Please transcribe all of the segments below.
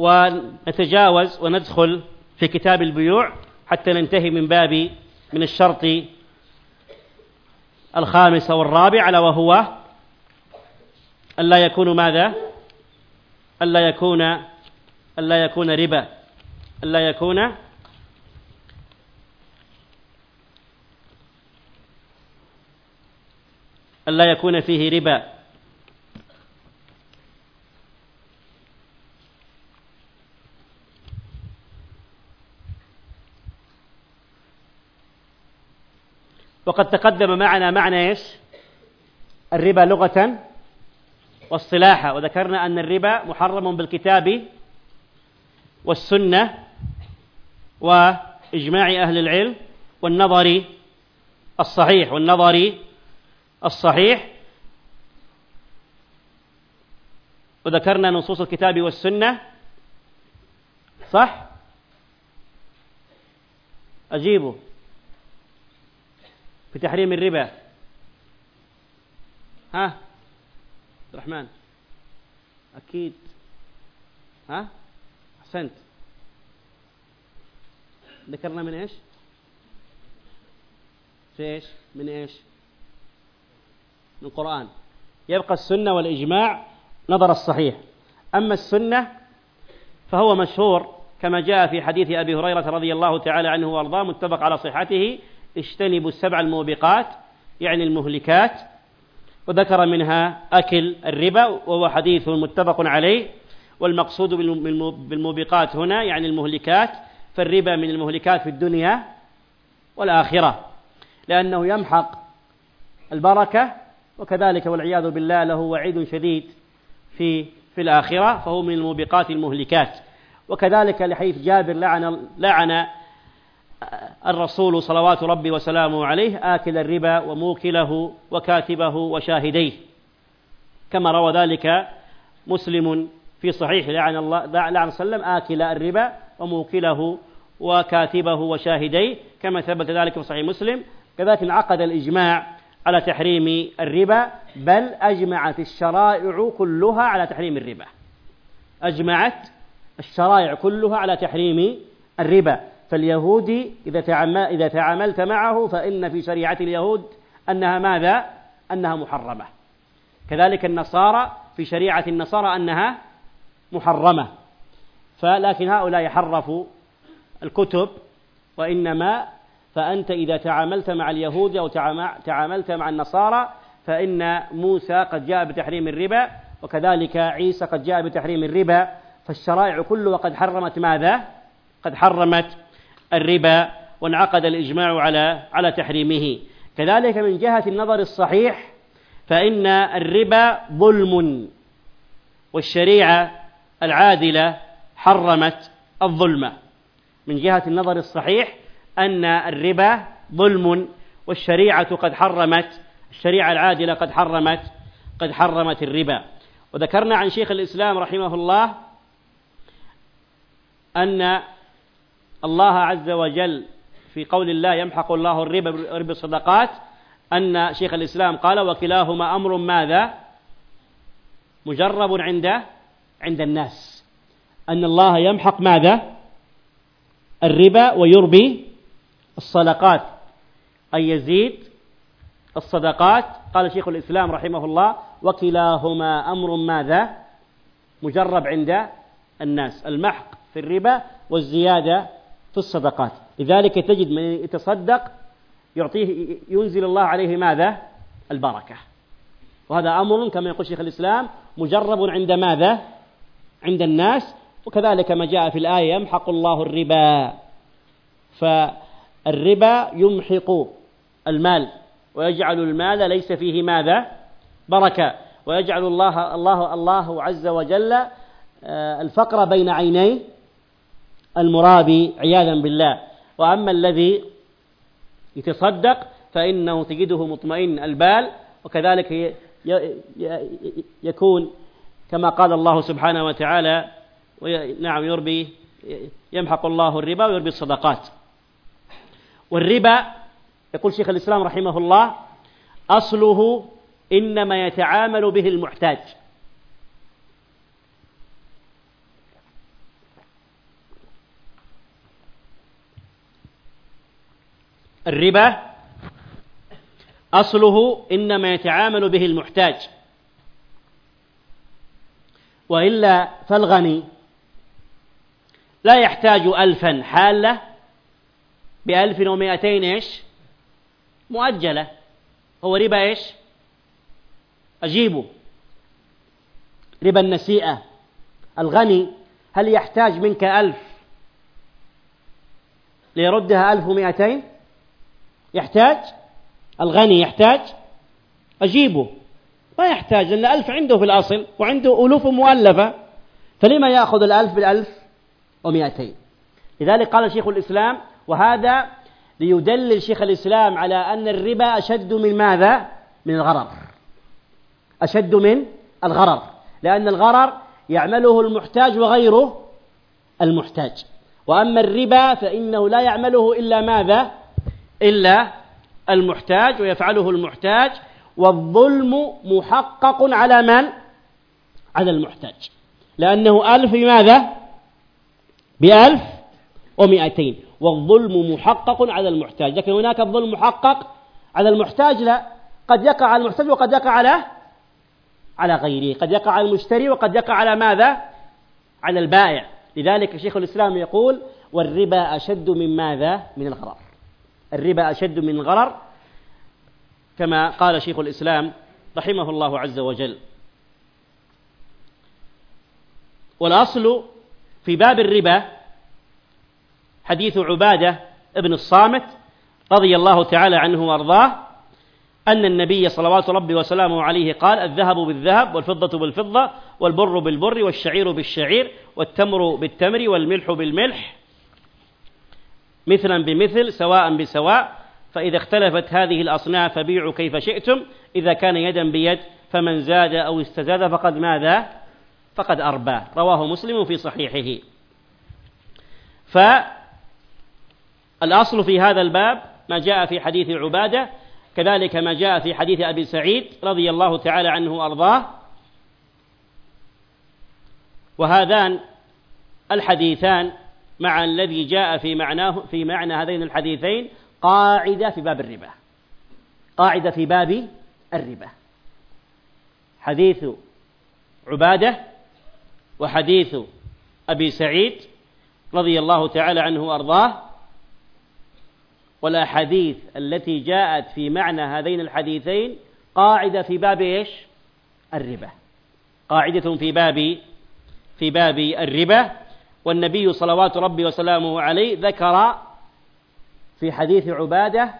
ونتجاوز وندخل في كتاب البيوع حتى ننتهي من باب من الشرط الخامس والرابع ألا وهو ألا يكون ماذا؟ ألا يكون ألا يكون ربا ألا يكون ألا يكون فيه ربا وقد تقدم معنا معنى إيش؟ الربا لغة واصطلاحا. وذكرنا أن الربا محرم بالكتاب والسنة وإجماع أهل العلم والنظر الصحيح. والنظر الصحيح. وذكرنا نصوص الكتاب والسنة. صح؟ أجيبوا في تحريم الربا. ها؟ عبد الرحمن. أكيد. ها؟ أحسنت. ذكرنا من إيش؟ في إيش؟ من إيش؟ من القرآن. يبقى السنة والإجماع نظر الصحيح. أما السنة فهو مشهور كما جاء في حديث أبي هريرة رضي الله تعالى عنه وأرضاه متفق على صحته اجتنبوا السبع الموبقات يعني المهلكات وذكر منها أكل الربا وهو حديث متفق عليه والمقصود بالموبقات هنا يعني المهلكات فالربا من المهلكات في الدنيا والآخرة لأنه يمحق البركة وكذلك والعياذ بالله له وعيد شديد في في الآخرة فهو من الموبقات المهلكات. وكذلك لحيث جابر لعن لعن الرسول صلوات ربي وسلامه عليه آكل الربا وموكله وكاتبه وشاهديه. كما روى ذلك مسلم في صحيح لعن الله لعن وسلم آكل الربا وموكله وكاتبه وشاهديه كما ثبت ذلك في صحيح مسلم. كذلك انعقد الإجماع على تحريم الربا بل أجمعت الشرائع كلها على تحريم الربا. أجمعت الشرائع كلها على تحريم الربا. فاليهودي إذا إذا تعاملت معه فإن في شريعة اليهود أنها ماذا؟ أنها محرمة كذلك النصارى في شريعة النصارى أنها محرمة فلكن هؤلاء حرفوا الكتب وإنما فأنت إذا تعاملت مع اليهود أو تعاملت مع النصارى فإن موسى قد جاء بتحريم الربا وكذلك عيسى قد جاء بتحريم الربا فالشرائع كلها قد حرمت ماذا؟ قد حرمت الربا وانعقد الإجماع على على تحريمه. كذلك من جهة النظر الصحيح فإن الربا ظلم والشريعة العادلة حرمت الظلم. من جهة النظر الصحيح أن الربا ظلم والشريعة قد حرمت الشريعة العادلة قد حرمت قد حرمت الربا. وذكرنا عن شيخ الإسلام رحمه الله أن الله عز وجل في قول الله يمحق الله الربا ربا الصدقات أن شيخ الإسلام قال وكلاهما أمر ماذا؟ مجرب عند عند الناس. أن الله يمحق ماذا؟ الربا ويربي الصدقات. أي يزيد الصدقات. قال شيخ الإسلام رحمه الله وكلاهما أمر ماذا؟ مجرب عند الناس. المحق في الربا والزيادة في الصدقات. لذلك تجد من يتصدق يعطيه ينزل الله عليه ماذا؟ البركة. وهذا أمر كما يقول شيخ الإسلام مجرب عند ماذا؟ عند الناس. وكذلك ما جاء في الآية يمحق الله الربا. فالربا يمحق المال. ويجعل المال ليس فيه ماذا؟ بركة. ويجعل الله الله الله عز وجل آه، الفقر بين عينيه. المرابي عياذا بالله. وأما الذي يتصدق فإنه تجده مطمئن البال وكذلك يكون كما قال الله سبحانه وتعالى نعم يربي يمحق الله الربا ويربي الصدقات. والربا يقول شيخ الإسلام رحمه الله أصله إنما يتعامل به المحتاج. الربا أصله إنما يتعامل به المحتاج. وإلا فالغني لا يحتاج ألفا حالة بألف ومائتين إيش؟ مؤجلة. هو ربا إيش؟ أجيبه. ربا النسيئة. الغني هل يحتاج منك ألف ليردها ألف ومائتين يحتاج الغني يحتاج أجيبه. ما يحتاج لأن ألف عنده في الأصل وعنده ألوف مؤلفة فلما يأخذ الألف بالألف ومائتين لذلك قال شيخ الإسلام وهذا ليدلل شيخ الإسلام على أن الربا أشد من ماذا؟ من الغرر. أشد من الغرر. لأن الغرر يعمله المحتاج وغيره المحتاج. وأما الربا فإنه لا يعمله إلا ماذا؟ إلا المحتاج ويفعله المحتاج والظلم محقق على من؟ على المحتاج. لأنه ألف بماذا؟ بألف ومئتين. والظلم محقق على المحتاج. لكن هناك الظلم محقق على المحتاج؟ لا. قد يقع على المحتاج وقد يقع على على غيره. قد يقع على المشتري وقد يقع على ماذا؟ على البائع. لذلك شيخ الإسلام يقول والربا أشد من ماذا؟ من الغرر الربا أشد من الغرر كما قال شيخ الإسلام رحمه الله عز وجل. والأصل في باب الربا حديث عبادة ابن الصامت رضي الله تعالى عنه وأرضاه أن النبي صلوات ربي وسلامه عليه قال الذهب بالذهب والفضة بالفضة والبر بالبر والشعير بالشعير والتمر بالتمر والملح بالملح. مثلا بمثل سواء بسواء فإذا اختلفت هذه الأصناف فبيعوا كيف شئتم إذا كان يدا بيد فمن زاد أو استزاد فقد ماذا؟ فقد أربى. رواه مسلم في صحيحه. فالأصل في هذا الباب ما جاء في حديث عبادة كذلك ما جاء في حديث أبي سعيد رضي الله تعالى عنه وأرضاه. وهذان الحديثان مع الذي جاء في معناه في معنى هذين الحديثين قاعدة في باب الربا. قاعدة في باب الربا. حديث عبادة وحديث أبي سعيد رضي الله تعالى عنه وأرضاه. والأحاديث التي جاءت في معنى هذين الحديثين قاعدة في باب إيش؟ الربا. قاعدة في باب في باب الربا. والنبي صلوات ربي وسلامه عليه ذكر في حديث عبادة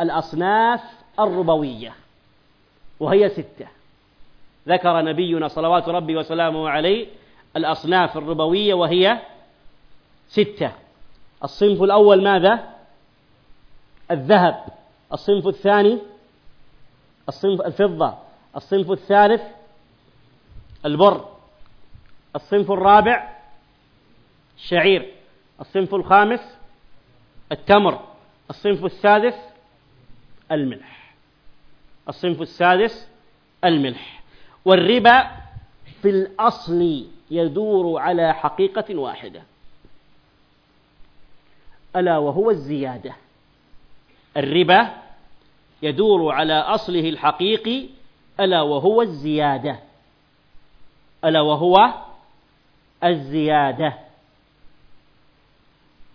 الأصناف الربوية وهي ستة. ذكر نبينا صلوات ربي وسلامه عليه الأصناف الربوية وهي ستة. الصنف الأول ماذا؟ الذهب. الصنف الثاني؟ الصنف الفضة. الصنف الثالث؟ البر. الصنف الرابع؟ الشعير الصنف الخامس التمر الصنف السادس الملح الصنف السادس الملح. والربا في الأصل يدور على حقيقة واحدة. ألا وهو الزيادة. الربا يدور على أصله الحقيقي. ألا وهو الزيادة. ألا وهو الزيادة.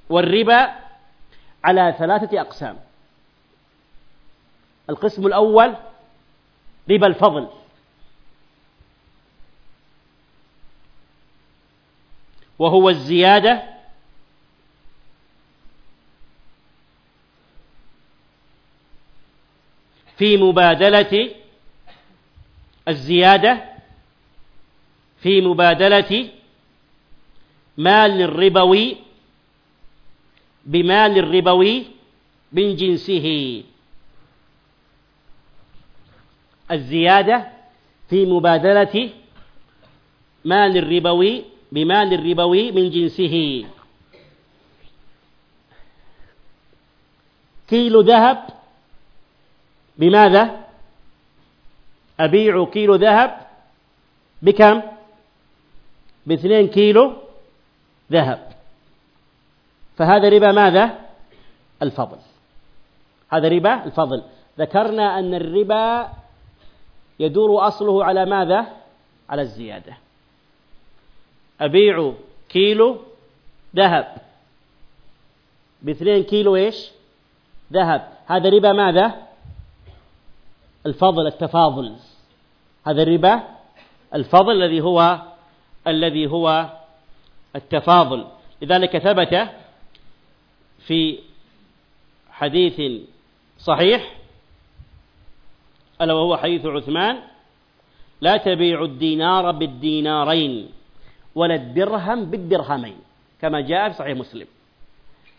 والربا على ثلاثة أقسام. القسم الأول ربا الفضل. وهو الزيادة في مبادلة الزيادة في مبادلة مال الربوي بمال الربوي من جنسه. الزيادة في مبادلة مال الربوي بمال الربوي من جنسه. كيلو ذهب بماذا؟ أبيع كيلو ذهب بكم؟ باثنين كيلو ذهب. فهذا ربا ماذا؟ الفضل. هذا ربا الفضل. ذكرنا أن الربا يدور أصله على ماذا؟ على الزيادة. أبيع كيلو ذهب. باثنين كيلو إيش؟ ذهب. هذا ربا ماذا؟ الفضل التفاضل. هذا الربا الفضل الذي هو الذي هو التفاضل. لذلك ثبت في حديث صحيح ألا وهو حديث عثمان لا تبيع الدينار بالدينارين ولا الدرهم بالدرهمين كما جاء في صحيح مسلم.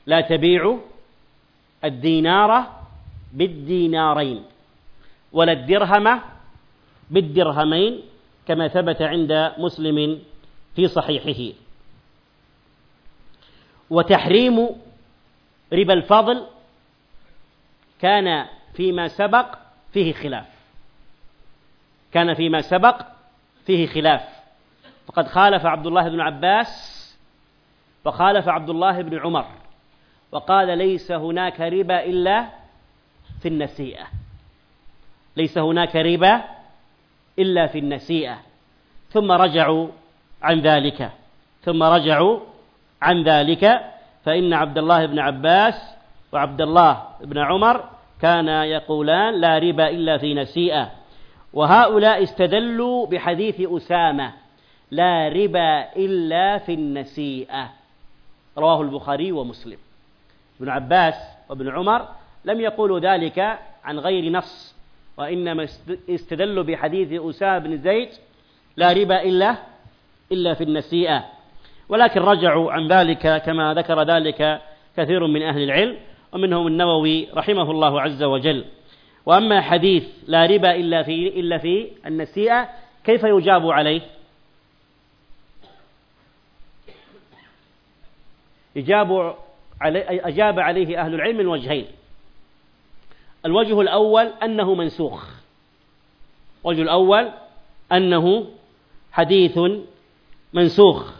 لا تبيع الدينار بالدينارين ولا الدرهم بالدرهمين كما ثبت عند مسلم في صحيحه. وتحريم ربا الفضل كان فيما سبق فيه خلاف. كان فيما سبق فيه خلاف. فقد خالف عبد الله بن عباس وخالف عبد الله بن عمر. وقال ليس هناك ربا إلا في النسيئة. ليس هناك ربا إلا في النسيئة. ثم رجعوا عن ذلك. ثم رجعوا عن ذلك. فإن عبد الله بن عباس وعبد الله بن عمر كانا يقولان لا ربا إلا في نسيئة. وهؤلاء استدلوا بحديث أسامة لا ربا إلا في النسيئة. رواه البخاري ومسلم. ابن عباس وابن عمر لم يقولوا ذلك عن غير نص وإنما استدلوا بحديث أسامة بن زيد لا ربا إلا إلا في النسيئة. ولكن رجعوا عن ذلك كما ذكر ذلك كثير من أهل العلم ومنهم النووي رحمه الله عز وجل. وأما حديث لا ربا إلا في إلا في النسيئة كيف يجاب عليه؟ يجاب علي أجاب عليه أهل العلم من وجهين. الوجه الأول أنه منسوخ. الوجه الأول أنه حديث منسوخ.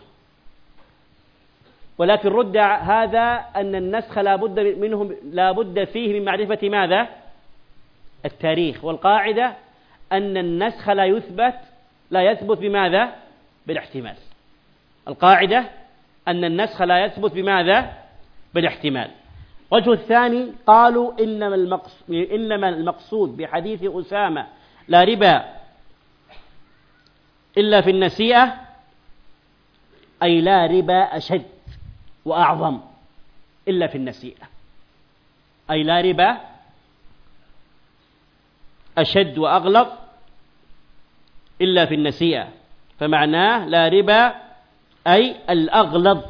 ولكن رد هذا أن النسخ لا بد منه لا بد فيه من معرفة ماذا؟ التاريخ والقاعدة أن النسخ لا يثبت لا يثبت بماذا؟ بالاحتمال القاعدة أن النسخ لا يثبت بماذا؟ بالاحتمال وجه الثاني قالوا إنما المقصود, إنما المقصود بحديث أسامة لا ربا إلا في النسيئة أي لا ربا أشد وأعظم إلا في النسيئة. أي لا ربا أشد وأغلظ إلا في النسيئة. فمعناه لا ربا أي الأغلظ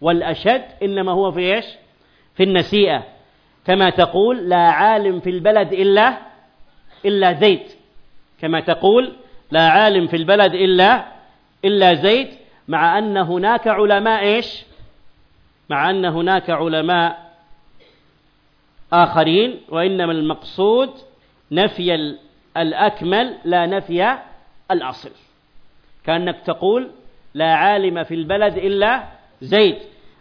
والأشد إنما هو في إيش؟ في النسيئة. كما تقول لا عالم في البلد إلا إلا زيد كما تقول لا عالم في البلد إلا إلا زيد مع أن هناك علماء إيش؟ مع أن هناك علماء آخرين وإنما المقصود نفي الأكمل لا نفي الأصل. كأنك تقول لا عالم في البلد إلا زيد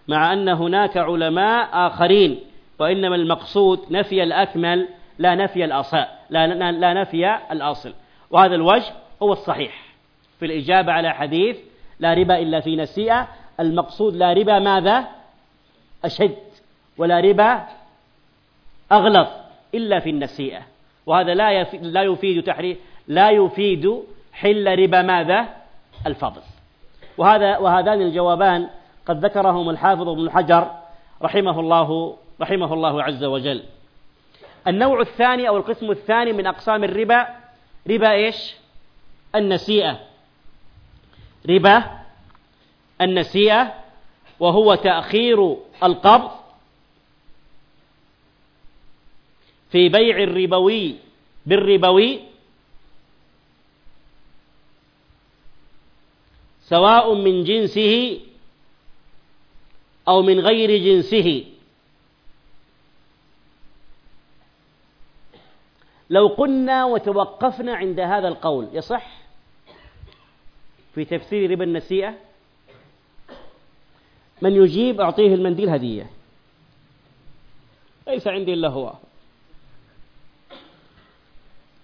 مع أن هناك علماء آخرين وإنما المقصود نفي الأكمل لا نفي الأصل لا, لا نفي الأصل. وهذا الوجه هو الصحيح. في الإجابة على حديث لا ربا إلا في نسيئة المقصود لا ربا ماذا؟ أشد ولا ربا أغلظ إلا في النسيئة. وهذا لا لا يفيد تحريم لا يفيد حل ربا ماذا؟ الفضل. وهذا وهذان الجوابان قد ذكرهم الحافظ ابن حجر رحمه الله رحمه الله عز وجل. النوع الثاني أو القسم الثاني من أقسام الربا ربا إيش؟ النسيئة. ربا النسيئة وهو تأخير القبض في بيع الربوي بالربوي سواء من جنسه أو من غير جنسه. لو قلنا وتوقفنا عند هذا القول يصح؟ في تفسير ربا النسيئة من يجيب أعطيه المنديل هدية. ليس عندي إلا هو.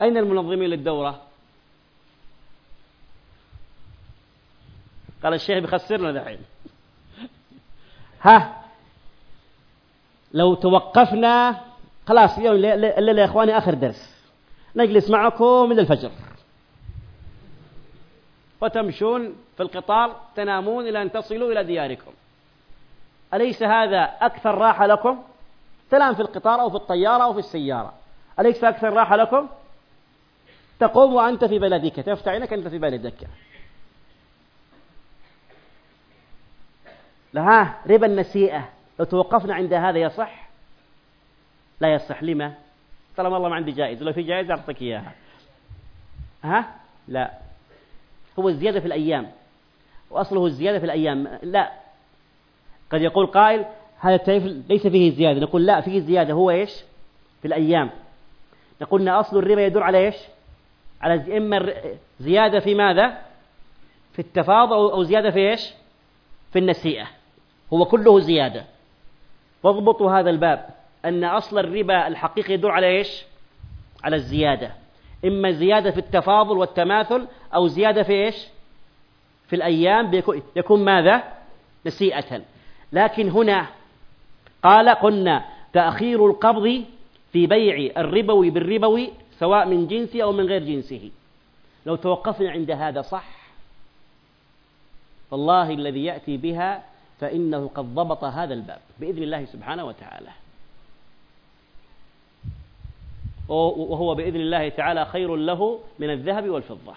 أين المنظمين للدورة؟ قال الشيخ بيخسرنا دحين. ها؟ لو توقفنا خلاص اليوم الليلة يا إخواني آخر درس. نجلس معكم إلى الفجر. وتمشون في القطار تنامون إلى أن تصلوا إلى دياركم. أليس هذا أكثر راحة لكم؟ تنام في القطار أو في الطيارة أو في السيارة. أليس أكثر راحة لكم؟ تقوم وأنت في بلدك تفتح عينك أنت في بلدك. لها ربا النسيئة. لو توقفنا عند هذا يصح؟ لا يصح. لما؟ طالما والله ما عندي جائزة لو في جائزة أعطيك إياها. ها؟ لا. هو الزيادة في الأيام. وأصله الزيادة في الأيام. لا. قد يقول قائل هذا التعريف ليس فيه زيادة. نقول لا فيه زيادة. هو إيش؟ في الأيام. نقول أن أصل الربا يدل على إيش؟ على إما زيادة في ماذا؟ في التفاضل أو زيادة في إيش؟ في النسيئة. هو كله زيادة. واضبطوا هذا الباب. أن أصل الربا الحقيقي يدل على إيش؟ على الزيادة. إما زيادة في التفاضل والتماثل أو زيادة في إيش؟ في الأيام يكون ماذا؟ نسيئة. لكن هنا قال قلنا تأخير القبض في بيع الربوي بالربوي سواء من جنسه أو من غير جنسه. لو توقفنا عند هذا صح؟ والله الذي يأتي بها فإنه قد ضبط هذا الباب بإذن الله سبحانه وتعالى. وهو بإذن الله تعالى خير له من الذهب والفضة.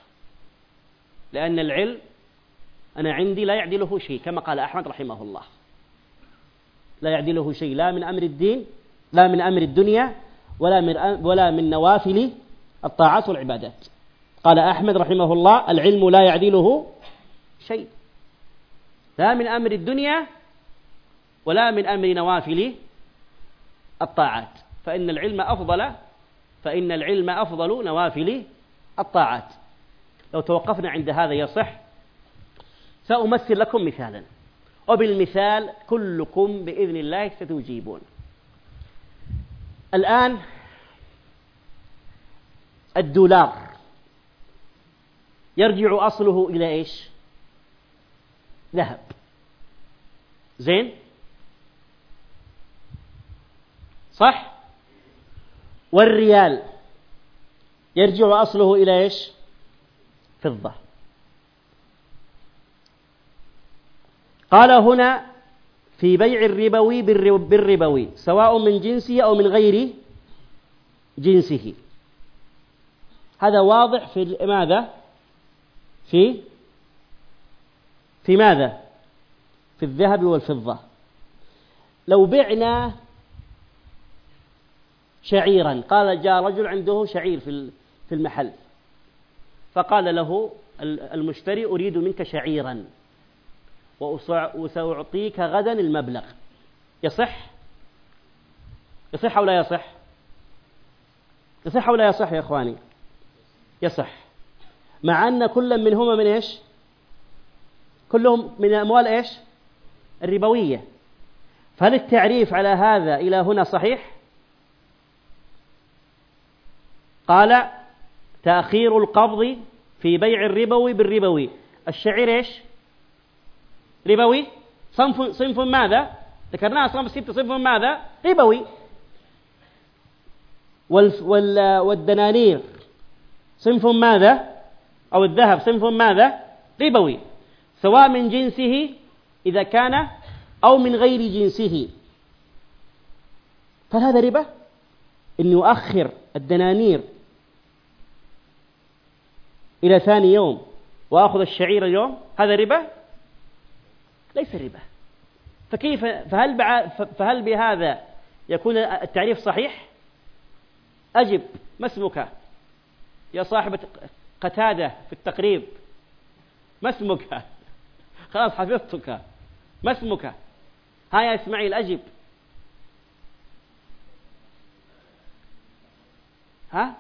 لأن العلم أنا عندي لا يعدله شيء كما قال أحمد رحمه الله. لا يعدله شيء لا من أمر الدين لا من أمر الدنيا ولا من ولا من نوافل الطاعات والعبادات. قال أحمد رحمه الله العلم لا يعدله شيء. لا من أمر الدنيا ولا من أمر نوافل الطاعات. فإن العلم أفضل فإن العلم أفضل نوافل الطاعات. لو توقفنا عند هذا يصح سأمثل لكم مثالا. وبالمثال كلكم بإذن الله ستجيبون. الآن الدولار يرجع أصله إلى إيش؟ ذهب. زين؟ صح؟ والريال يرجع أصله إلى إيش؟ فضة. قال هنا في بيع الربوي بالربوي سواء من جنسه أو من غير جنسه. هذا واضح في ماذا؟ في؟ في ماذا؟ في الذهب والفضة. لو بعنا شعيرا قال جاء رجل عنده شعير في المحل فقال له المشتري أريد منك شعيرا. وسأعطيك غدا المبلغ. يصح؟ يصح أو لا يصح؟ يصح أو لا يصح يا إخواني؟ يصح. مع أن كل منهما من إيش؟ كلهم من أموال إيش؟ الربوية. فهل التعريف على هذا إلى هنا صحيح؟ قال تأخير القبض في بيع الربوي بالربوي. الشعير إيش؟ ربوي. صنف صنف ماذا؟ ذكرناها صنف ستة صنف ماذا؟ ربوي. والدنانير. صنف ماذا؟ أو الذهب. صنف ماذا؟ ربوي. سواء من جنسه إذا كان أو من غير جنسه. فهل هذا ربا؟ أن يؤخر الدنانير إلى ثاني يوم وأخذ الشعير اليوم هذا ربا؟ ليس ربا فكيف فهل فهل بهذا يكون التعريف صحيح؟ أجب ما اسمك؟ يا صاحبة قتادة في التقريب. ما اسمك؟ خلاص حفظتك. ما اسمك؟ ها يا إسماعيل أجب. ها؟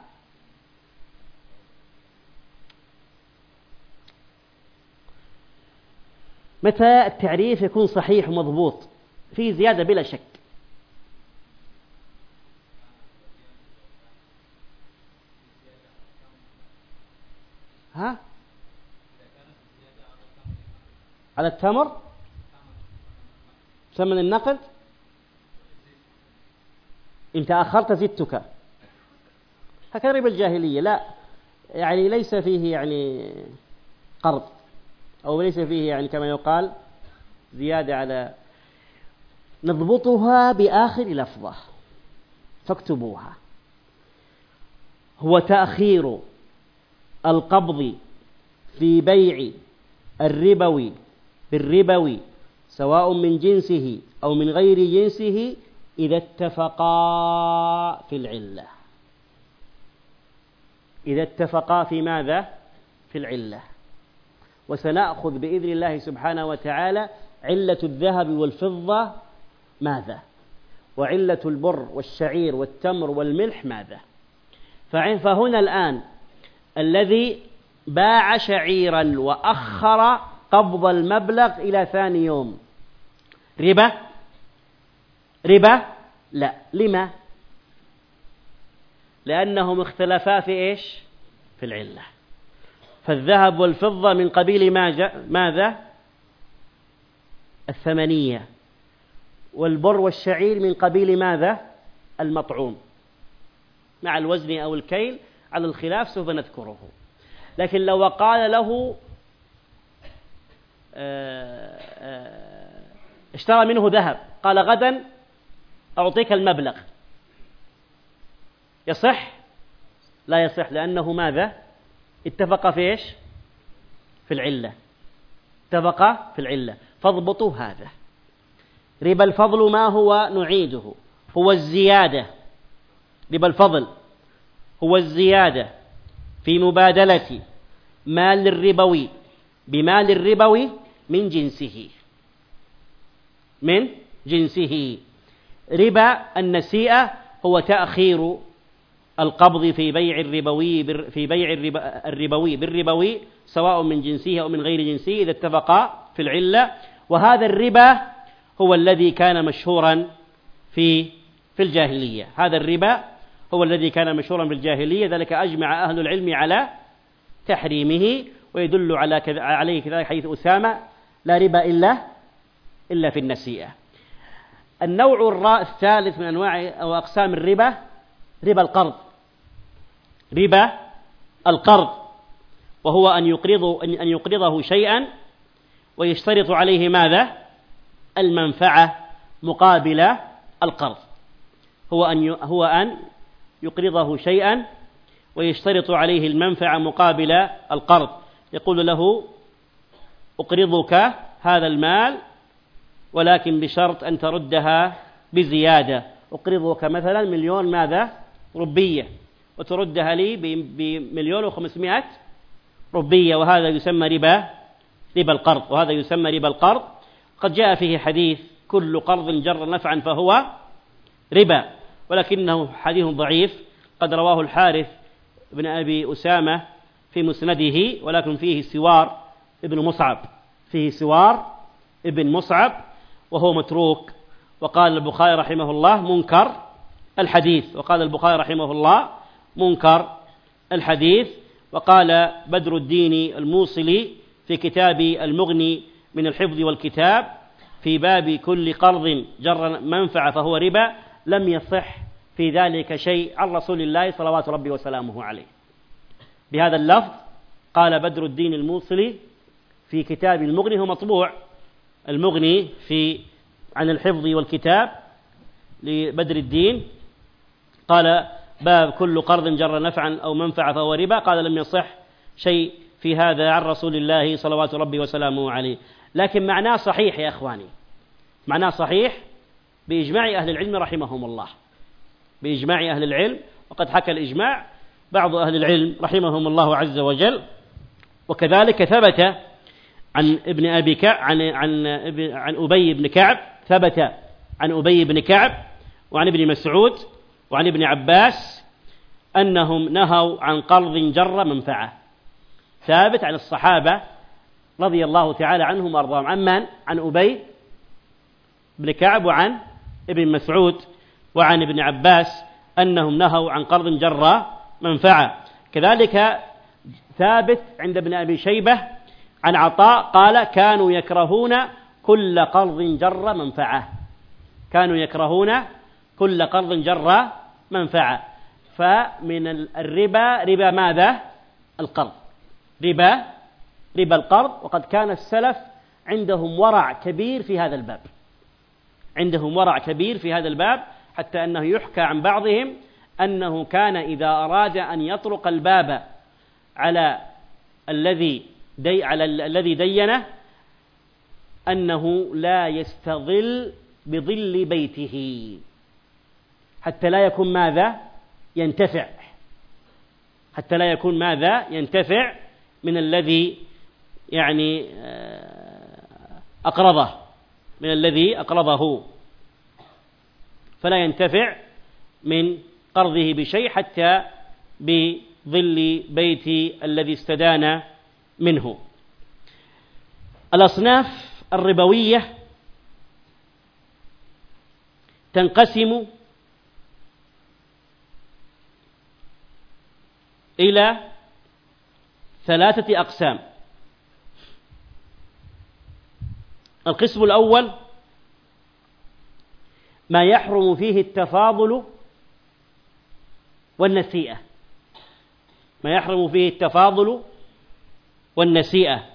متى التعريف يكون صحيح ومضبوط؟ في زيادة بلا شك. ها؟ على التمر؟ ثمن النقد؟ إن تأخرت زدتك. هكذا ربا الجاهلية. لا يعني ليس فيه يعني قرض. أو ليس فيه يعني كما يقال زيادة على نضبطها بآخر لفظة. فاكتبوها. هو تأخير القبض في بيع الربوي بالربوي سواء من جنسه أو من غير جنسه إذا اتفقا في العلة. إذا اتفقا في ماذا؟ في العلة. وسنأخذ بإذن الله سبحانه وتعالى علة الذهب والفضة ماذا؟ وعلة البر والشعير والتمر والملح ماذا؟ فهنا الآن الذي باع شعيرا وأخر قبض المبلغ إلى ثاني يوم. ربا؟ ربا؟ لا. لما؟ لأنهم اختلفا في إيش؟ في العلة. فالذهب والفضة من قبيل ماذا؟ الثمنية. والبر والشعير من قبيل ماذا؟ المطعوم. مع الوزن أو الكيل على الخلاف سوف نذكره. لكن لو قال له آه، آه، اشترى منه ذهب قال غدا أعطيك المبلغ. يصح؟ لا يصح لأنه ماذا؟ اتفق في إيش؟ في العلة. اتفق في العلة. فاضبطوا هذا. ربا الفضل ما هو نعيده. هو الزيادة. ربا الفضل. هو الزيادة في مبادلة مال الربوي. بمال الربوي من جنسه. من جنسه. ربا النسيئة هو تأخير القبض في بيع الربوي في بيع الربوي بالربوي سواء من جنسه أو من غير جنسه إذا اتفقا في العلة. وهذا الربا هو الذي كان مشهورا في في الجاهلية. هذا الربا هو الذي كان مشهورا في الجاهلية. ذلك أجمع أهل العلم على تحريمه ويدل على كذا عليه كذلك حديث أسامة لا ربا إلا إلا في النسيئة. النوع الثالث من أنواع أو أقسام الربا ربا القرض. ربا القرض. وهو أن يقرض أن يقرضه شيئا ويشترط عليه ماذا؟ المنفعة مقابل القرض. هو أن هو أن يقرضه شيئا ويشترط عليه المنفعة مقابل القرض. يقول له أقرضك هذا المال ولكن بشرط أن تردها بزيادة. أقرضك مثلا مليون ماذا؟ ربية وتردها لي بمليون وخمسمائة ربية وهذا يسمى ربا ربا القرض وهذا يسمى ربا القرض. قد جاء فيه حديث كل قرض جر نفعا فهو ربا ولكنه حديث ضعيف. قد رواه الحارث بن أبي أسامة في مسنده ولكن فيه سوار ابن مصعب فيه سوار ابن مصعب وهو متروك. وقال البخاري رحمه الله منكر. الحديث. وقال البخاري رحمه الله منكر الحديث. وقال بدر الدين الموصلي في كتاب المغني من الحفظ والكتاب في باب كل قرض جر منفعة فهو ربا لم يصح في ذلك شيء عن رسول الله صلوات ربي وسلامه عليه. بهذا اللفظ قال بدر الدين الموصلي في كتاب المغني هو مطبوع. المغني في عن الحفظ والكتاب لبدر الدين. قال باب كل قرض جر نفعا أو منفعة فهو ربا قال لم يصح شيء في هذا عن رسول الله صلوات ربي وسلامه عليه. لكن معناه صحيح يا إخواني. معناه صحيح بإجماع أهل العلم رحمهم الله. بإجماع أهل العلم. وقد حكى الإجماع بعض أهل العلم رحمهم الله عز وجل. وكذلك ثبت عن ابن أبي كعب عن عن عن أبي بن كعب ثبت عن أبي بن كعب وعن ابن مسعود وعن ابن عباس أنهم نهوا عن قرض جر منفعة. ثابت عن الصحابة رضي الله تعالى عنهم وأرضاهم. عن من؟ عن أبي بن كعب وعن ابن مسعود وعن ابن عباس أنهم نهوا عن قرض جر منفعة. كذلك ثابت عند ابن أبي شيبة عن عطاء قال كانوا يكرهون كل قرض جر منفعة. كانوا يكرهون كل قرض جر منفعة. فمن الربا ربا ماذا؟ القرض. ربا ربا القرض. وقد كان السلف عندهم ورع كبير في هذا الباب. عندهم ورع كبير في هذا الباب حتى أنه يحكى عن بعضهم أنه كان إذا اراد أن يطرق الباب على الذي دي على الذي دينه أنه لا يستظل بظل بيته. حتى لا يكون ماذا ينتفع. حتى لا يكون ماذا ينتفع من الذي يعني آه، أقرضه من الذي أقرضه. فلا ينتفع من قرضه بشيء حتى بظل بيت الذي استدان منه. الأصناف الربوية تنقسم إلى ثلاثة أقسام. القسم الأول ما يحرم فيه التفاضل والنسيئة. ما يحرم فيه التفاضل والنسيئة.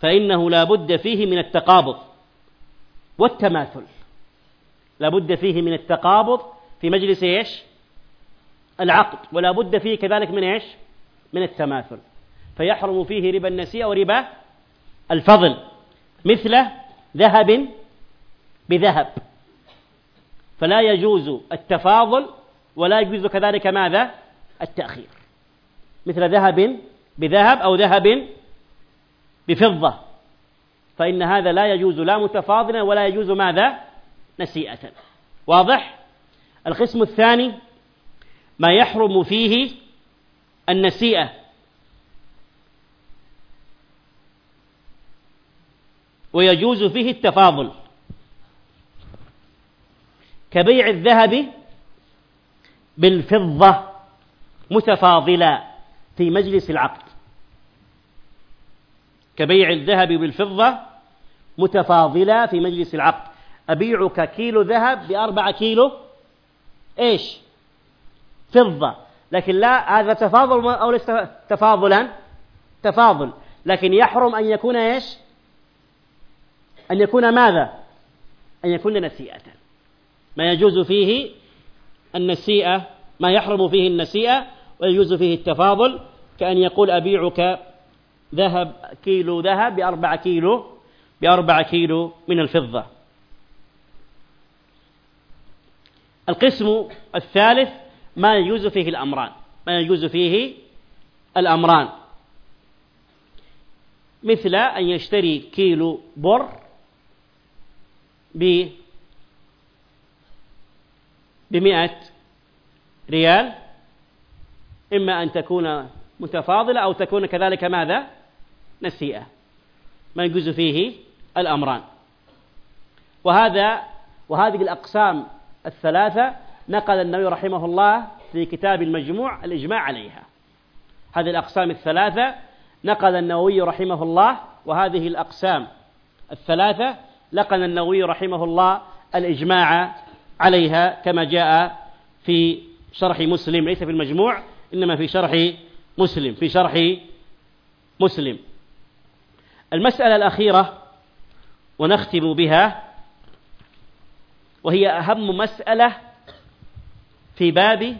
فإنه لا بد فيه من التقابض والتماثل. لا بد فيه من التقابض في مجلس إيش؟ العقد ولا بد فيه كذلك من إيش؟ من التماثل. فيحرم فيه ربا النسيئة وربا الفضل. مثل ذهب بذهب. فلا يجوز التفاضل ولا يجوز كذلك ماذا؟ التأخير. مثل ذهب بذهب أو ذهب بفضة. فإن هذا لا يجوز لا متفاضلا ولا يجوز ماذا؟ نسيئة. واضح؟ القسم الثاني ما يحرم فيه النسيئة. ويجوز فيه التفاضل. كبيع الذهب بالفضة متفاضلا في مجلس العقد. كبيع الذهب بالفضة متفاضلا في مجلس العقد. أبيعك كيلو ذهب بأربعة كيلو؟ إيش؟ فضة. لكن لا هذا تفاضل أو ليس تفاضلا؟ تفاضل. لكن يحرم أن يكون إيش؟ أن يكون ماذا؟ أن يكون نسيئة ما يجوز فيه النسيئة ما يحرم فيه النسيئة ويجوز فيه التفاضل كأن يقول أبيعك ذهب كيلو ذهب بأربعة كيلو بأربعة كيلو من الفضة. القسم الثالث ما يجوز فيه الأمران. ما يجوز فيه الأمران. مثل أن يشتري كيلو بر ب بمئة ريال إما أن تكون متفاضلة أو تكون كذلك ماذا؟ نسيئة. ما يجوز فيه الأمران. وهذا وهذه الأقسام الثلاثة نقل النبي رحمه الله في كتاب المجموع الإجماع عليها. هذه الأقسام الثلاثة نقل النووي رحمه الله وهذه الأقسام الثلاثة نقل النووي رحمه الله الإجماع عليها كما جاء في شرح مسلم ليس في المجموع إنما في شرح مسلم في شرح مسلم. المسألة الأخيرة ونختم بها وهي أهم مسألة في باب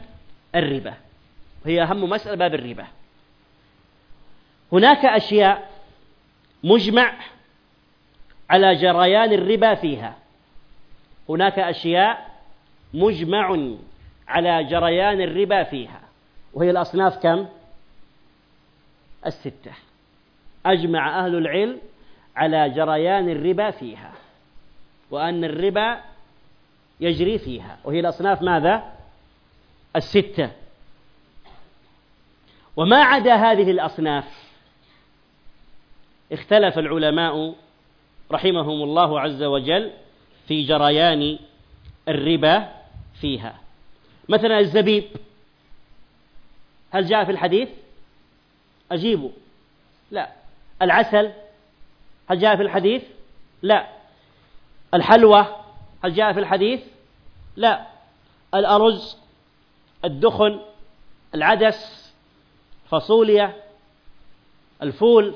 الربا. وهي أهم مسألة باب الربا. هناك أشياء مجمع على جريان الربا فيها. هناك أشياء مجمع على جريان الربا فيها. وهي الأصناف كم؟ الستة. أجمع أهل العلم على جريان الربا فيها. وأن الربا يجري فيها. وهي الأصناف ماذا؟ الستة. وما عدا هذه الأصناف اختلف العلماء رحمهم الله عز وجل في جريان الربا فيها. مثلا الزبيب هل جاء في الحديث؟ أجيبوا لا. العسل هل جاء في الحديث؟ لا. الحلوى هل جاء في الحديث؟ لا. الأرز الدخن العدس فاصوليا الفول.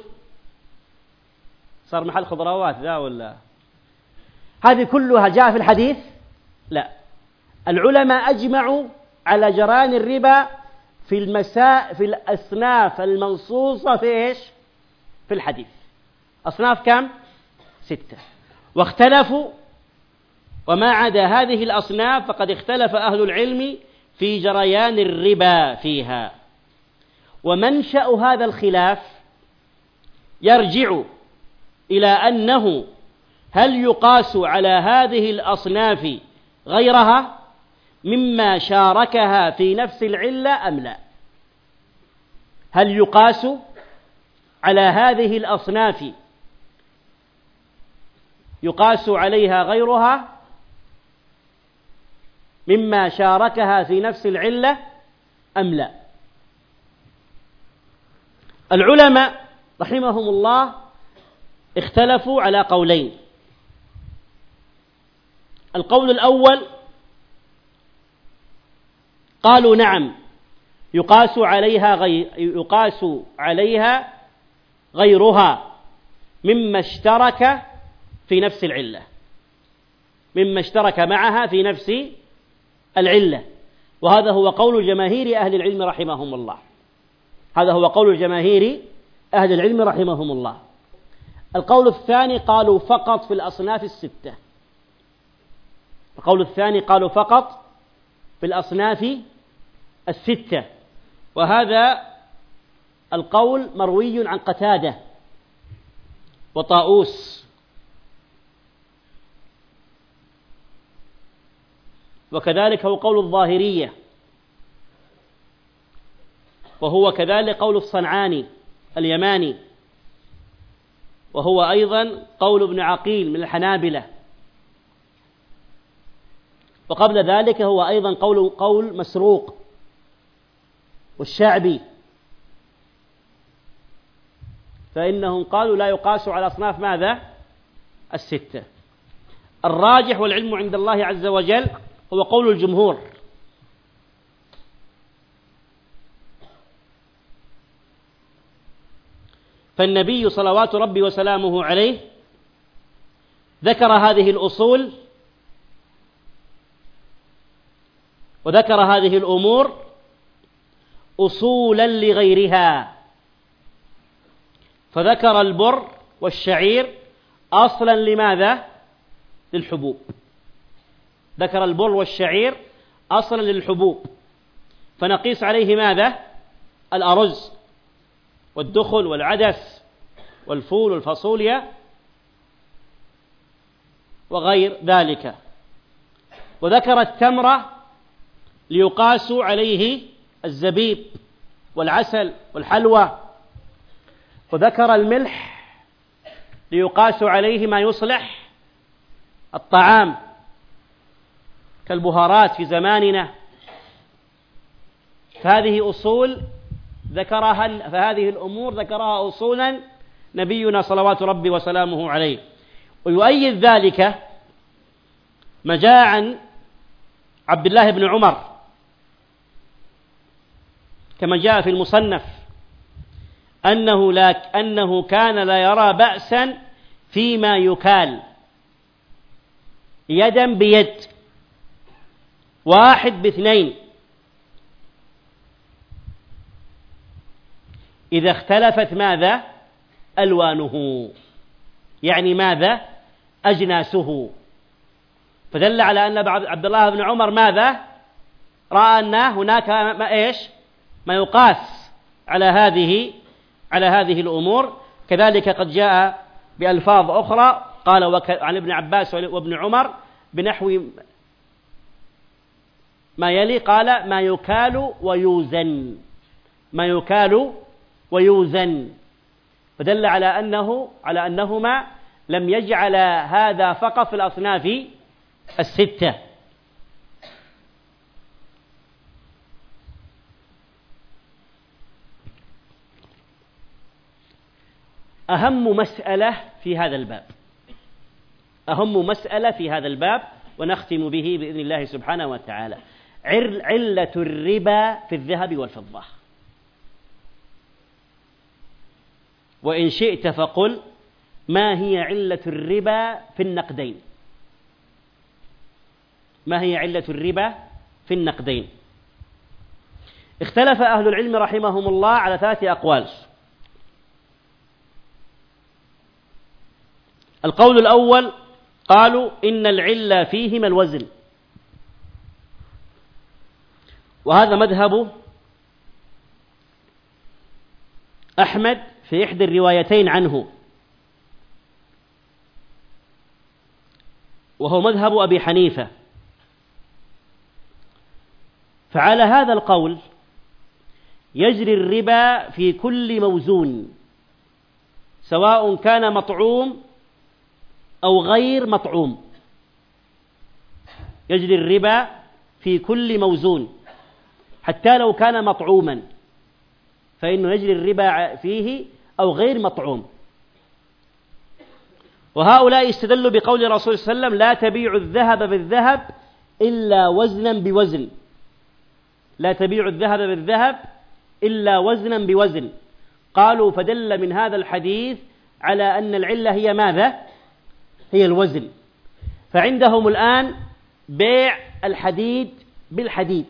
صار محل خضروات ذا ولا؟ هذه كلها جاء في الحديث؟ لا. العلماء أجمعوا على جران الربا في المساء في الأصناف المنصوصة في إيش؟ في الحديث. أصناف كم؟ ستة. واختلفوا وما عدا هذه الأصناف فقد اختلف أهل العلم في جريان الربا فيها. ومنشأ هذا الخلاف يرجع إلى أنه هل يقاس على هذه الأصناف غيرها مما شاركها في نفس العلة أم لا؟ هل يقاس على هذه الأصناف يقاس عليها غيرها مما شاركها في نفس العلة أم لا. العلماء رحمهم الله اختلفوا على قولين. القول الأول قالوا نعم يقاس عليها غير يقاس عليها غيرها مما اشترك في نفس العلة مما اشترك معها في نفس العلة. وهذا هو قول جماهير أهل العلم رحمهم الله. هذا هو قول جماهير أهل العلم رحمهم الله. القول الثاني قالوا فقط في الأصناف الستة. القول الثاني قالوا فقط في الأصناف الستة. وهذا القول مروي عن قتادة وطاؤوس وكذلك هو قول الظاهرية. وهو كذلك قول الصنعاني اليماني. وهو أيضا قول ابن عقيل من الحنابلة. وقبل ذلك هو أيضا قول قول مسروق والشعبي. فإنهم قالوا لا يقاس على أصناف ماذا؟ الستة. الراجح والعلم عند الله عز وجل هو قول الجمهور. فالنبي صلوات ربي وسلامه عليه ذكر هذه الأصول وذكر هذه الأمور أصولا لغيرها. فذكر البر والشعير أصلا لماذا؟ للحبوب. ذكر البر والشعير أصلا للحبوب. فنقيس عليه ماذا؟ الأرز والدخل والعدس والفول والفاصوليا وغير ذلك. وذكر التمر ليقاس عليه الزبيب والعسل والحلوى. وذكر الملح ليقاس عليه ما يصلح الطعام. كالبهارات في زماننا. فهذه أصول ذكرها فهذه الأمور ذكرها أصولا نبينا صلوات ربي وسلامه عليه. ويؤيد ذلك ما جاء عن عبد الله بن عمر كما جاء في المصنف أنه لا أنه كان لا يرى بأسا فيما يكال يدا بيد. واحد باثنين. إذا اختلفت ماذا؟ ألوانه. يعني ماذا؟ أجناسه. فدل على أن عبد الله بن عمر ماذا؟ رأى أن هناك ما إيش؟ ما يقاس على هذه على هذه الأمور. كذلك قد جاء بألفاظ أخرى. قال عن ابن عباس وابن عمر بنحو ما يلي قال ما يكال ويوزن. ما يكال ويوزن. فدل على أنه على أنهما لم يجعل هذا فقط في الأصناف الستة. أهم مسألة في هذا الباب. أهم مسألة في هذا الباب ونختم به بإذن الله سبحانه وتعالى. علة الربا في الذهب والفضة. وإن شئت فقل ما هي علة الربا في النقدين؟ ما هي علة الربا في النقدين؟ اختلف أهل العلم رحمهم الله على ثلاث أقوال. القول الأول قالوا إن العلة فيهما الوزن. وهذا مذهب أحمد في إحدى الروايتين عنه. وهو مذهب أبي حنيفة. فعلى هذا القول يجري الربا في كل موزون سواء كان مطعوم أو غير مطعوم. يجري الربا في كل موزون. حتى لو كان مطعوما فإنه يجري الربا فيه أو غير مطعوم. وهؤلاء استدلوا بقول الرسول صلى الله عليه وسلم لا تبيع الذهب بالذهب إلا وزنا بوزن. لا تبيع الذهب بالذهب إلا وزنا بوزن. قالوا فدل من هذا الحديث على أن العلة هي ماذا؟ هي الوزن. فعندهم الآن بيع الحديد بالحديد.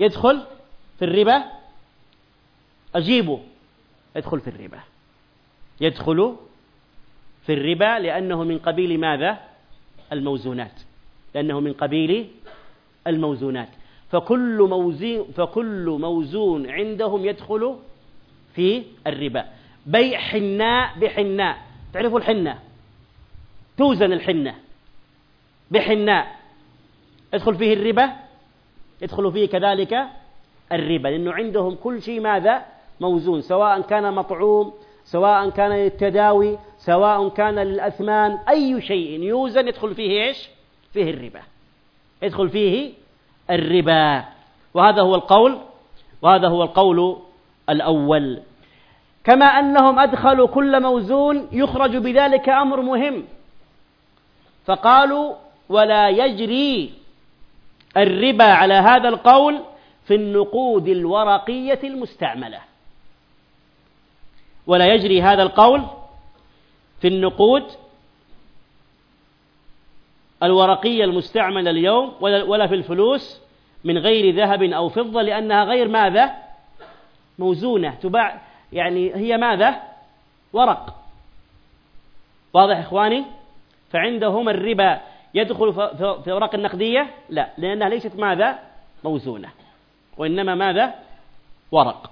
يدخل في الربا. أجيبه. يدخل في الربا. يدخل في الربا لأنه من قبيل ماذا؟ الموزونات. لأنه من قبيل الموزونات. فكل موزين فكل موزون عندهم يدخل في الربا. بيع حناء بحناء. تعرفوا الحناء؟ توزن الحنة بحناء. يدخل فيه الربا. يدخل فيه كذلك الربا لأنه عندهم كل شيء ماذا؟ موزون سواء كان مطعوم سواء كان للتداوي سواء كان للأثمان أي شيء يوزن يدخل فيه إيش؟ فيه الربا. يدخل فيه الربا. وهذا هو القول وهذا هو القول الأول. كما أنهم أدخلوا كل موزون يخرج بذلك أمر مهم. فقالوا ولا يجري الربا على هذا القول في النقود الورقية المستعملة. ولا يجري هذا القول في النقود الورقية المستعملة اليوم ولا في الفلوس من غير ذهب أو فضة لأنها غير ماذا؟ موزونة. تباع يعني هي ماذا؟ ورق. واضح إخواني؟ فعندهم الربا يدخل في الأوراق النقدية؟ لا لأنها ليست ماذا؟ موزونة وإنما ماذا؟ ورق.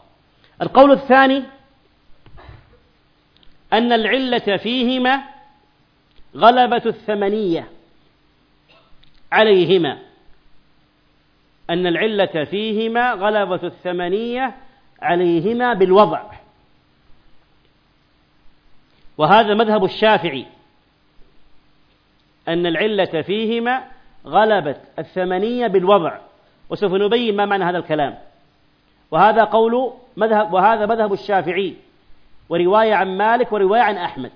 القول الثاني أن العلة فيهما غلبة الثمنية عليهما. أن العلة فيهما غلبة الثمنية عليهما بالوضع. وهذا مذهب الشافعي. أن العلة فيهما غلبت الثمنية بالوضع وسوف نبين ما معنى هذا الكلام. وهذا قول مذهب وهذا مذهب الشافعي ورواية عن مالك ورواية عن أحمد.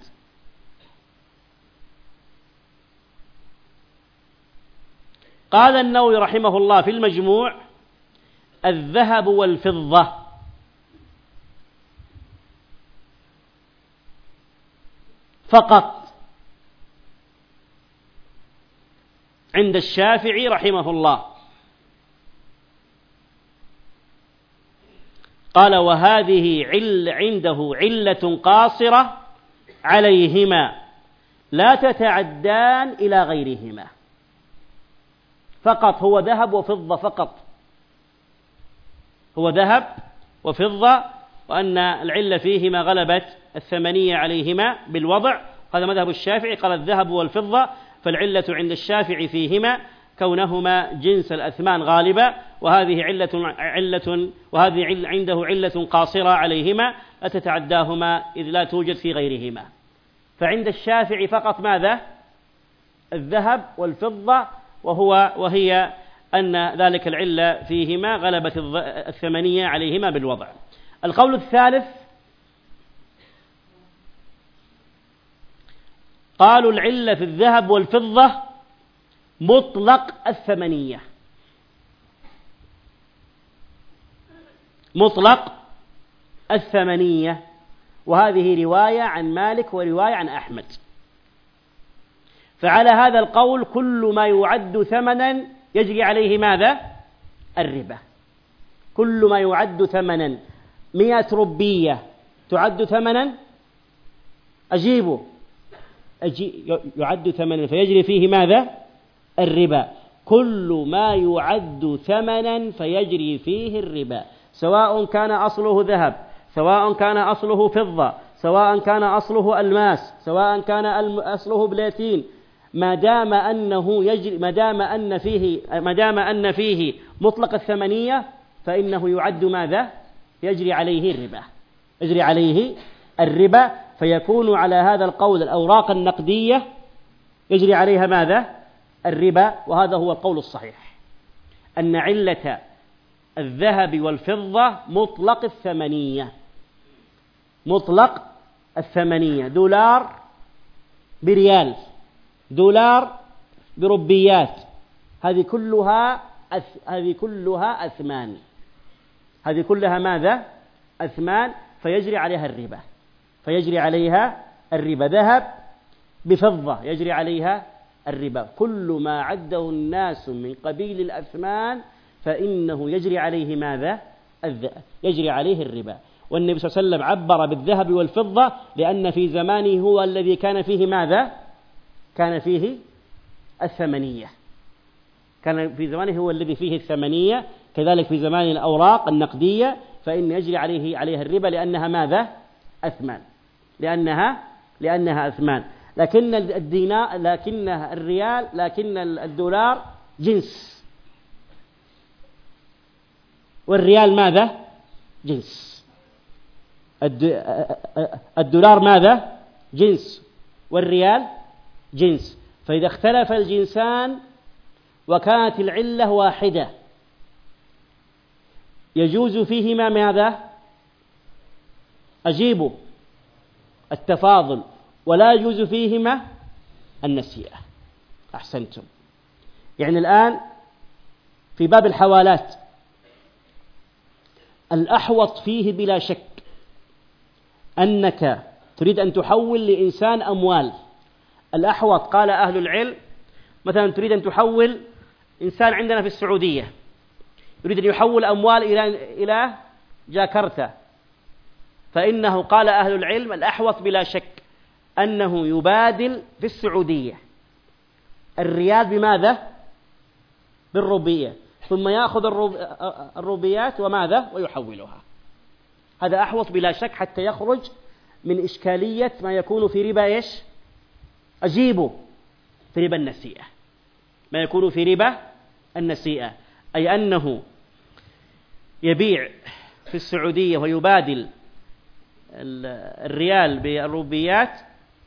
قال النووي رحمه الله في المجموع الذهب والفضة. فقط. عند الشافعي رحمه الله. قال وهذه عل عنده علة قاصرة عليهما لا تتعدان إلى غيرهما. فقط هو ذهب وفضة فقط. هو ذهب وفضة وأن العلة فيهما غلبت الثمنية عليهما بالوضع. هذا مذهب الشافعي قال الذهب والفضة فالعلة عند الشافعي فيهما كونهما جنس الأثمان غالبا وهذه علة علة وهذه عنده علة قاصرة عليهما لا تتعداهما إذ لا توجد في غيرهما فعند الشافعي فقط ماذا؟ الذهب والفضة وهو وهي أن ذلك العلة فيهما غلبة الثمنية عليهما بالوضع القول الثالث قالوا العلة في الذهب والفضة مطلق الثمنية. مطلق الثمنية. وهذه رواية عن مالك ورواية عن أحمد. فعلى هذا القول كل ما يعد ثمنا يجري عليه ماذا؟ الربا. كل ما يعد ثمنا. مئة ربية تعد ثمنا؟ أجيبه. أجي يعد ثمنا. فيجري فيه ماذا؟ الربا. كل ما يعد ثمنا فيجري فيه الربا. سواء كان أصله ذهب سواء كان أصله فضة سواء كان أصله ألماس سواء كان أصله بلاتين. ما دام أنه يجري ما دام أن فيه ما دام أن فيه مطلق الثمنية فإنه يعد ماذا؟ يجري عليه الربا. يجري عليه الربا فيكون على هذا القول الأوراق النقدية. يجري عليها ماذا؟ الربا وهذا هو القول الصحيح. أن علة الذهب والفضة مطلق الثمنية. مطلق الثمنية. دولار بريال. دولار بربيات هذه كلها أث... هذه كلها أثمان. هذه كلها ماذا؟ أثمان فيجري عليها الربا. فيجري عليها الربا. ذهب بفضة يجري عليها الربا. كل ما عده الناس من قبيل الأثمان فإنه يجري عليه ماذا؟ يجري عليه الربا. والنبي صلى الله عليه وسلم عبر بالذهب والفضة لأن في زمانه هو الذي كان فيه ماذا؟ كان فيه الثمنية. كان في زمانه هو الذي فيه الثمنية. كذلك في زمان الأوراق النقدية فإن يجري عليه عليها الربا لأنها ماذا؟ أثمان. لأنها لأنها أثمان لكن الدينار لكن الريال لكن الدولار جنس والريال ماذا؟ جنس الدولار ماذا؟ جنس والريال جنس فإذا اختلف الجنسان وكانت العلة واحدة يجوز فيهما ماذا؟ أجيبوا التفاضل ولا يجوز فيهما النسيئة. أحسنتم. يعني الآن في باب الحوالات الأحوط فيه بلا شك أنك تريد أن تحول لإنسان أموال. الأحوط قال أهل العلم مثلا تريد أن تحول إنسان عندنا في السعودية يريد أن يحول أموال إلى إلى جاكرتا. فإنه قال أهل العلم الأحوط بلا شك أنه يبادل في السعودية الريال بماذا؟ بالروبية ثم يأخذ الروبيات وماذا؟ ويحولها هذا أحوط بلا شك حتى يخرج من إشكالية ما يكون في ربا إيش؟ أجيبه في ربا النسيئة ما يكون في ربا النسيئة أي أنه يبيع في السعودية ويبادل الريال بالروبيات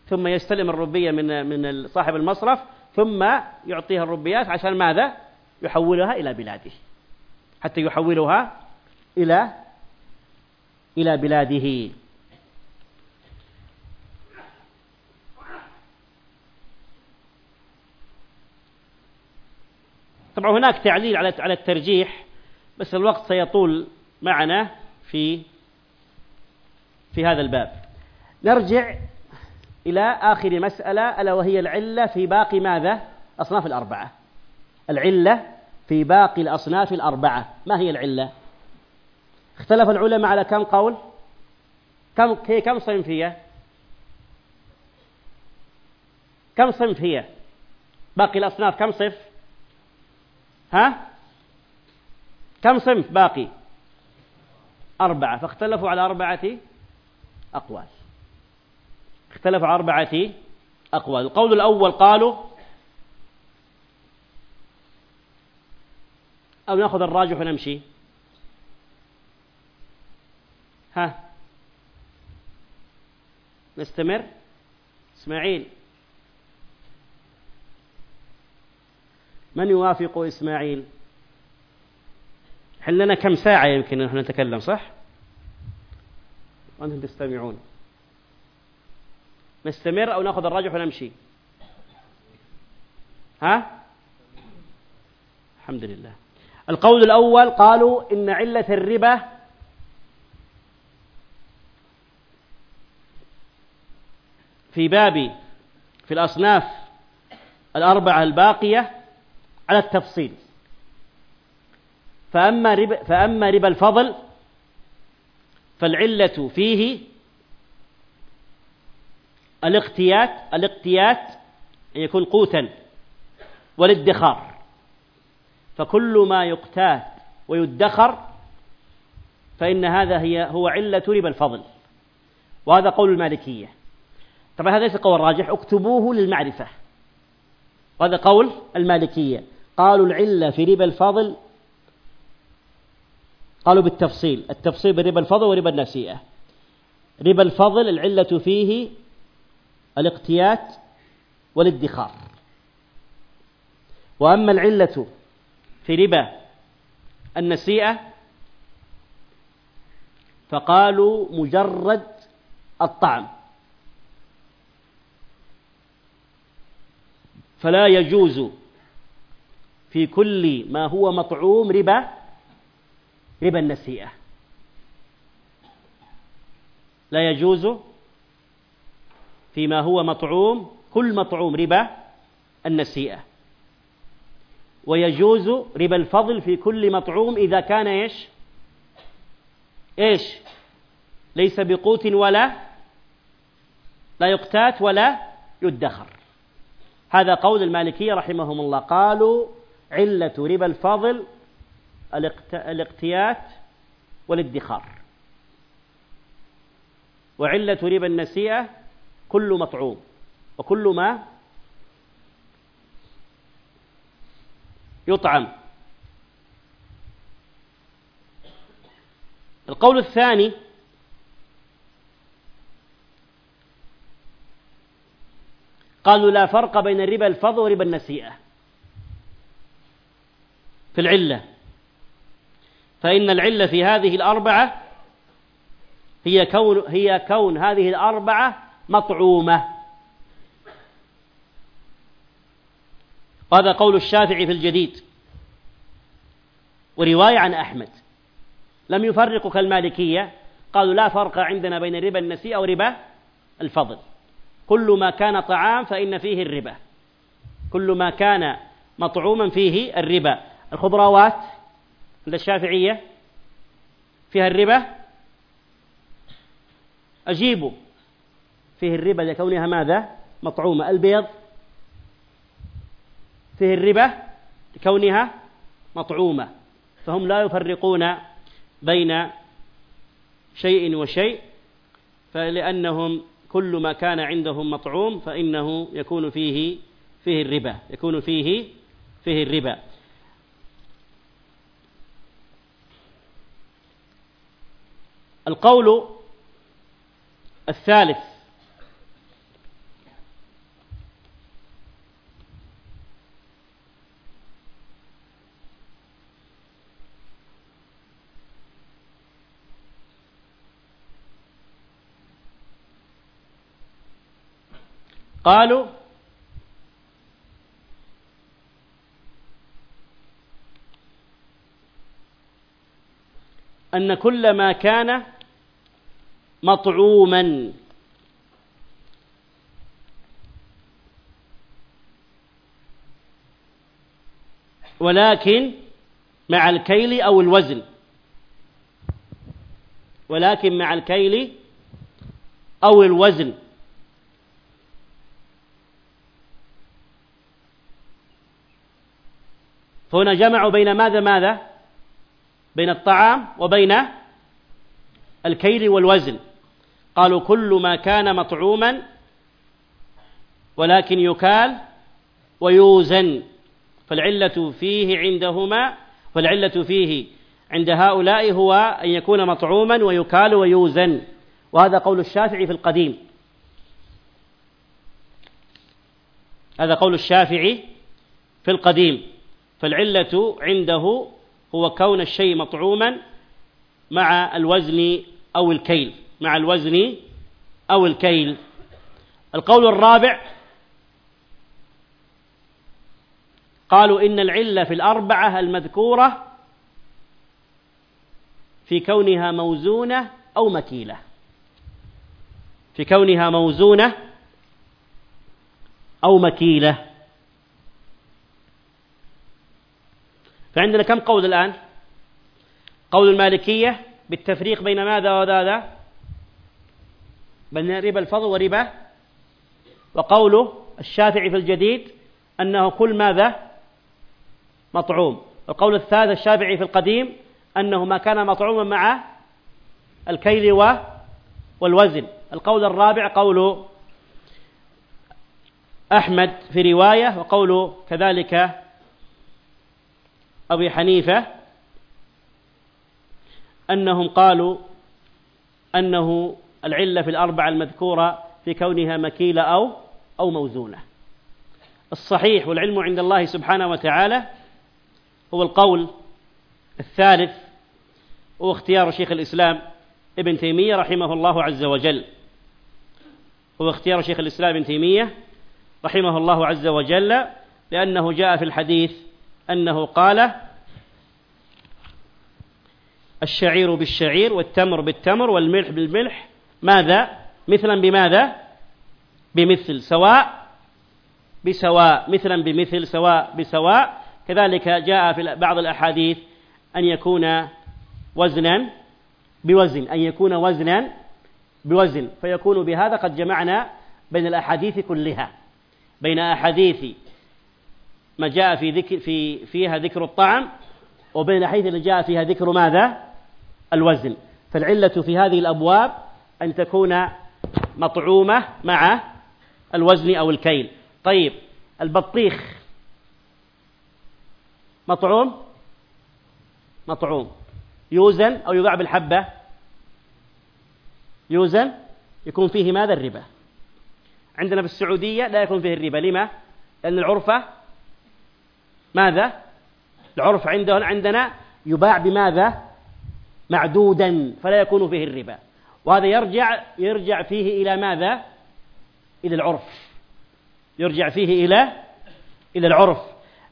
ثم يستلم الروبية من من صاحب المصرف ثم يعطيها الروبيات عشان ماذا؟ يحولها إلى بلاده حتى يحولها إلى إلى بلاده طبعا هناك تعليل على على الترجيح بس الوقت سيطول معنا في في هذا الباب نرجع إلى آخر مسألة ألا وهي العلة في باقي ماذا؟ أصناف الأربعة العلة في باقي الأصناف الأربعة ما هي العلة؟ اختلف العلماء على كم قول؟ كم هي كم صنف هي؟ كم صنف هي؟ باقي الأصناف كم صنف؟ ها؟ كم صنف باقي؟ أربعة فاختلفوا على أربعة أقوال. اختلف أربعة أقوال. القول الأول قالوا أو نأخذ الراجح ونمشي. ها. نستمر. إسماعيل. من يوافق إسماعيل؟ حلنا كم ساعة يمكن نحن نتكلم صح؟ وأنتم تستمعون. نستمر أو نأخذ الراجح ونمشي؟ ها؟ الحمد لله. القول الأول قالوا إن علة الربا في باب في الأصناف الأربعة الباقية على التفصيل. فأما ربا, فأما ربا الفضل فالعلة فيه الاقتيات الاقتيات أن يكون قوتا والادخار. فكل ما يقتات ويدخر فإن هذا هي هو علة ربا الفضل. وهذا قول المالكية. طبعا هذا ليس قول راجح اكتبوه للمعرفة. وهذا قول المالكية. قالوا العلة في ربا الفضل قالوا بالتفصيل. التفصيل بربا الفضل وربا النسيئة ربا الفضل العلة فيه الاقتيات والادخار. وأما العلة في ربا النسيئة فقالوا مجرد الطعم. فلا يجوز في كل ما هو مطعوم ربا ربا النسيئة. لا يجوز فيما هو مطعوم كل مطعوم ربا النسيئة. ويجوز ربا الفضل في كل مطعوم إذا كان إيش؟ إيش؟ ليس بقوت ولا لا يقتات ولا يدخر. هذا قول المالكية رحمهم الله. قالوا علة ربا الفضل الاقتيات والادخار. وعلة ربا النسيئة كل مطعوم وكل ما يطعم. القول الثاني قالوا لا فرق بين الربا الفضل وربا النسيئة في العلة. فإن العلة في هذه الأربعة هي كون هي كون هذه الأربعة مطعومة. وهذا قول الشافعي في الجديد ورواية عن أحمد. لم يفرقوا كالمالكية قالوا لا فرق عندنا بين ربا النسيئة وربا الفضل. كل ما كان طعام فإن فيه الربا. كل ما كان مطعوما فيه الربا. الخضروات عند الشافعية فيها الربا؟ أجيبوا. فيه الربا لكونها ماذا؟ مطعومة. البيض؟ فيه الربا لكونها مطعومة. فهم لا يفرقون بين شيء وشيء فلأنهم كل ما كان عندهم مطعوم فإنه يكون فيه فيه الربا يكون فيه فيه الربا. القول الثالث. قالوا أن كل ما كان مطعوما. ولكن مع الكيل أو الوزن. ولكن مع الكيل أو الوزن. فهنا جمعوا بين ماذا ماذا؟ بين الطعام وبين الكيل والوزن. قالوا كل ما كان مطعوما ولكن يكال ويوزن فالعلة فيه عندهما والعلة فيه عند هؤلاء هو أن يكون مطعوما ويكال ويوزن. وهذا قول الشافعي في القديم. هذا قول الشافعي في القديم. فالعلة عنده هو كون الشيء مطعوما مع الوزن أو الكيل. مع الوزن أو الكيل. القول الرابع قالوا إن العلة في الأربعة المذكورة في كونها موزونة أو مكيلة. في كونها موزونة أو مكيلة. فعندنا كم قول الآن؟ قول المالكية بالتفريق بين ماذا وماذا؟ بين ربا الفضل وربا. وقوله الشافعي في الجديد أنه كل ماذا؟ مطعوم. القول الثالث الشافعي في القديم أنه ما كان مطعوما مع الكيل والوزن. القول الرابع قول أحمد في رواية وقول كذلك أبي حنيفة أنهم قالوا أنه العلة في الأربعة المذكورة في كونها مكيلة أو أو موزونة. الصحيح والعلم عند الله سبحانه وتعالى هو القول الثالث هو اختيار شيخ الإسلام ابن تيمية رحمه الله عز وجل. هو اختيار شيخ الإسلام ابن تيمية رحمه الله عز وجل لأنه جاء في الحديث أنه قال الشعير بالشعير والتمر بالتمر والملح بالملح ماذا؟ مثلا بماذا؟ بمثل سواء بسواء مثلا بمثل سواء بسواء. كذلك جاء في بعض الأحاديث أن يكون وزنا بوزن أن يكون وزنا بوزن. فيكون بهذا قد جمعنا بين الأحاديث كلها بين أحاديث ما جاء في ذكر في فيها ذكر الطعم وبين الأحاديث اللي جاء فيها ذكر ماذا؟ الوزن. فالعلة في هذه الأبواب أن تكون مطعومة مع الوزن أو الكيل. طيب البطيخ مطعوم؟ مطعوم. يوزن أو يباع بالحبة؟ يوزن؟ يكون فيه ماذا؟ الربا. عندنا في السعودية لا يكون فيه الربا. لما؟ لأن العرفة ماذا؟ العرف عندنا عندنا يباع بماذا؟ معدودا فلا يكون فيه الربا. وهذا يرجع يرجع فيه إلى ماذا؟ إلى العرف. يرجع فيه إلى إلى العرف.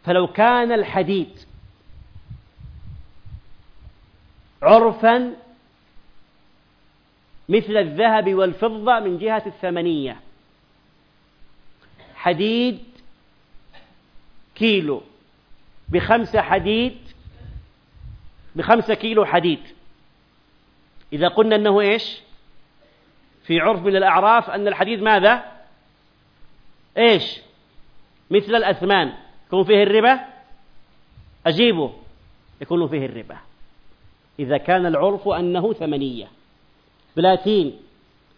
فلو كان الحديد عرفا مثل الذهب والفضة من جهة الثمنية. حديد كيلو. بخمسة حديد بخمسة كيلو حديد. إذا قلنا أنه إيش؟ في عرف من الأعراف أن الحديد ماذا؟ إيش؟ مثل الأثمان. يكون فيه الربا؟ أجيبه. يكون فيه الربا. إذا كان العرف أنه ثمنية. بلاتين.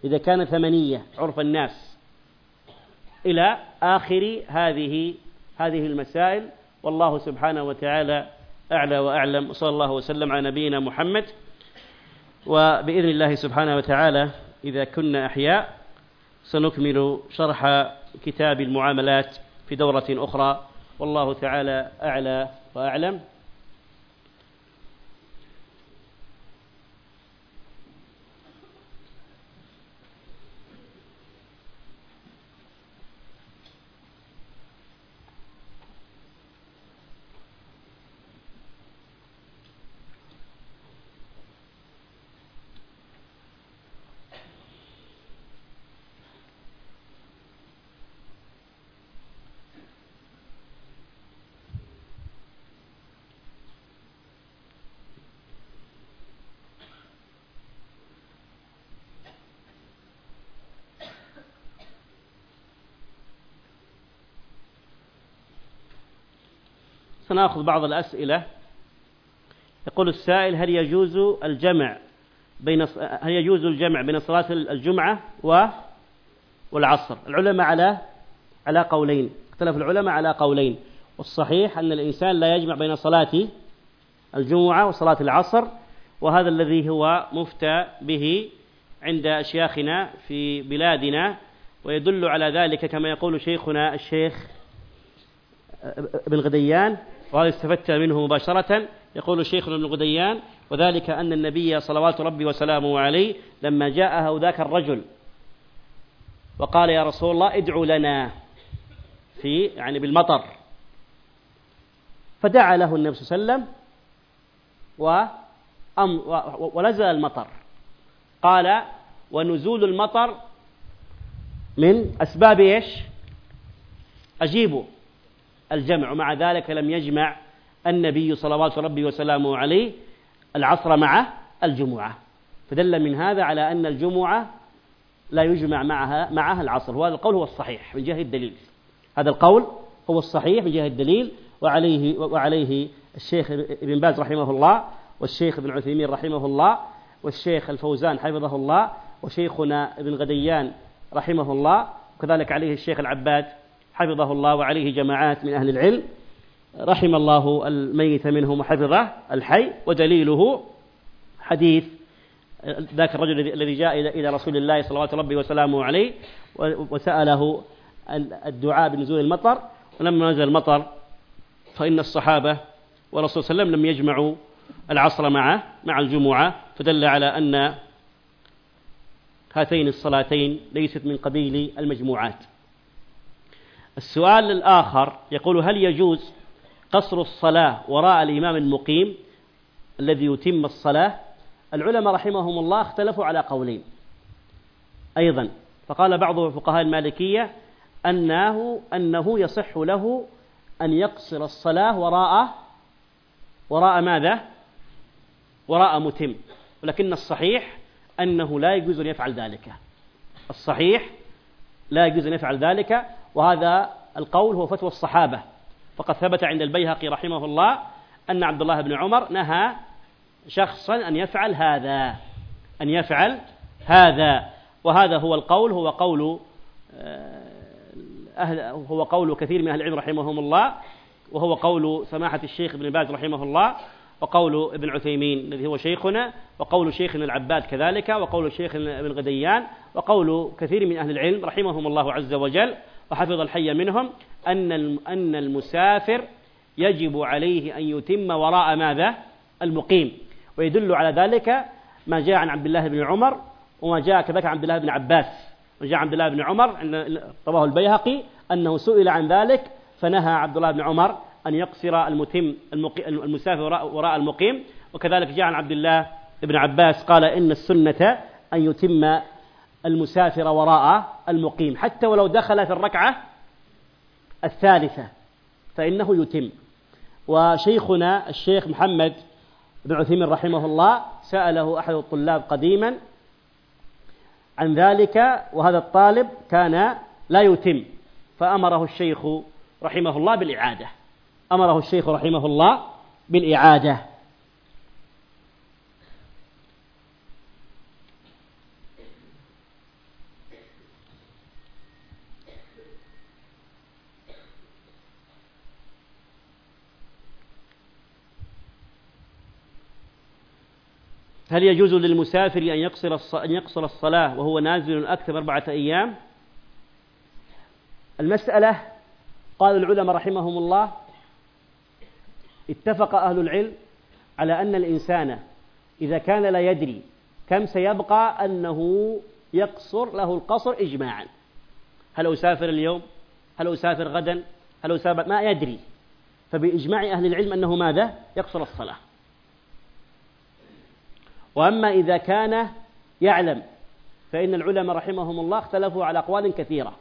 إذا كان ثمنية. عرف الناس. إلى آخر هذه هذه المسائل. والله سبحانه وتعالى أعلى وأعلم. وصلى الله وسلم على نبينا محمد. وبإذن الله سبحانه وتعالى إذا كنا أحياء سنكمل شرح كتاب المعاملات في دورة أخرى. والله تعالى أعلى وأعلم. سنأخذ بعض الأسئلة. يقول السائل هل يجوز الجمع بين هل يجوز الجمع بين صلاة الجمعة و والعصر؟ العلماء على على قولين. اختلف العلماء على قولين. والصحيح أن الإنسان لا يجمع بين صلاة الجمعة وصلاة العصر وهذا الذي هو مفتى به عند أشياخنا في بلادنا ويدل على ذلك كما يقول شيخنا الشيخ ابن غديان وهذا استفدت منه مباشرة. يقول الشيخ ابن غديان وذلك أن النبي صلوات ربي وسلامه عليه لما جاءه ذاك الرجل وقال يا رسول الله ادعوا لنا في يعني بالمطر. فدعا له النبي صلى الله عليه وسلم ونزل المطر. قال ونزول المطر من أسباب إيش؟ أجيبوا الجمع. ومع ذلك لم يجمع النبي صلوات ربي وسلامه عليه العصر مع الجمعة. فدل من هذا على أن الجمعة لا يجمع معها معها العصر. وهذا القول هو الصحيح من جهة الدليل. هذا القول هو الصحيح من جهة الدليل. وعليه وعليه الشيخ ابن باز رحمه الله والشيخ ابن عثيمين رحمه الله والشيخ الفوزان حفظه الله وشيخنا ابن غديان رحمه الله وكذلك عليه الشيخ العباد حفظه الله وعليه جماعات من أهل العلم. رحم الله الميت منهم وحفظه الحي ودليله حديث ذاك الرجل الذي جاء إلى رسول الله صلوات ربي وسلامه عليه وسأله الدعاء بنزول المطر ولما نزل المطر فإن الصحابة والرسول صلى الله عليه وسلم لم يجمعوا العصر مع مع الجمعة فدل على أن هاتين الصلاتين ليست من قبيل المجموعات. السؤال الآخر يقول هل يجوز قصر الصلاة وراء الإمام المقيم الذي يتم الصلاة؟ العلماء رحمهم الله اختلفوا على قولين. أيضا فقال بعض فقهاء المالكية أنه أنه يصح له أن يقصر الصلاة وراء وراء ماذا؟ وراء متم. ولكن الصحيح أنه لا يجوز أن يفعل ذلك. الصحيح لا يجوز أن يفعل ذلك وهذا القول هو فتوى الصحابة. فقد ثبت عند البيهقي رحمه الله أن عبد الله بن عمر نهى شخصا أن يفعل هذا أن يفعل هذا. وهذا هو القول هو قول آه، أهل هو قول كثير من أهل العلم رحمهم الله وهو قول سماحة الشيخ ابن باز رحمه الله وقول ابن عثيمين الذي هو شيخنا وقول شيخنا العباد كذلك وقول الشيخ ابن غديان وقول كثير من أهل العلم رحمهم الله عز وجل. وحفظ الحي منهم أن أن المسافر يجب عليه أن يتم وراء ماذا؟ المقيم. ويدل على ذلك ما جاء عن عبد الله بن عمر وما جاء كذلك عن عبد الله بن عباس. وجاء عبد الله بن عمر رواه البيهقي أنه سئل عن ذلك فنهى عبد الله بن عمر أن يقصر المتم المسافر وراء المقيم. وكذلك جاء عن عبد الله بن عباس قال إن السنة أن يتم المسافر وراء المقيم. حتى ولو دخل في الركعة الثالثة فإنه يتم. وشيخنا الشيخ محمد بن عثيمين رحمه الله سأله أحد الطلاب قديما عن ذلك وهذا الطالب كان لا يتم. فأمره الشيخ رحمه الله بالإعادة. أمره الشيخ رحمه الله بالإعادة. هل يجوز للمسافر أن يقصر أن يقصر الصلاة وهو نازل أكثر أربعة أيام؟ المسألة قال العلماء رحمهم الله اتفق أهل العلم على أن الإنسان إذا كان لا يدري كم سيبقى أنه يقصر له القصر إجماعا. هل أسافر اليوم؟ هل أسافر غدا؟ هل أسافر؟ ما يدري. فبإجماع أهل العلم أنه ماذا؟ يقصر الصلاة. وأما إذا كان يعلم فإن العلماء رحمهم الله اختلفوا على أقوال كثيرة.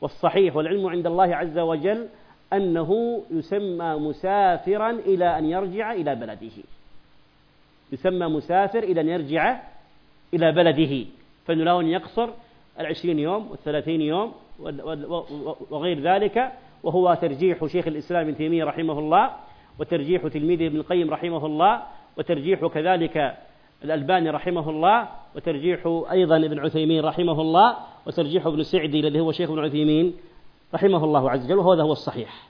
والصحيح والعلم عند الله عز وجل أنه يسمى مسافرا إلى أن يرجع إلى بلده. يسمى مسافر إلى أن يرجع إلى بلده. فإنه أن يقصر العشرين يوم والثلاثين يوم وغير ذلك. وهو ترجيح شيخ الإسلام ابن تيمية رحمه الله وترجيح تلميذه ابن القيم رحمه الله وترجيح كذلك الألباني رحمه الله وترجيح أيضا ابن عثيمين رحمه الله وترجيح ابن سعدي الذي هو شيخ ابن عثيمين رحمه الله عز وجل وهذا هو الصحيح.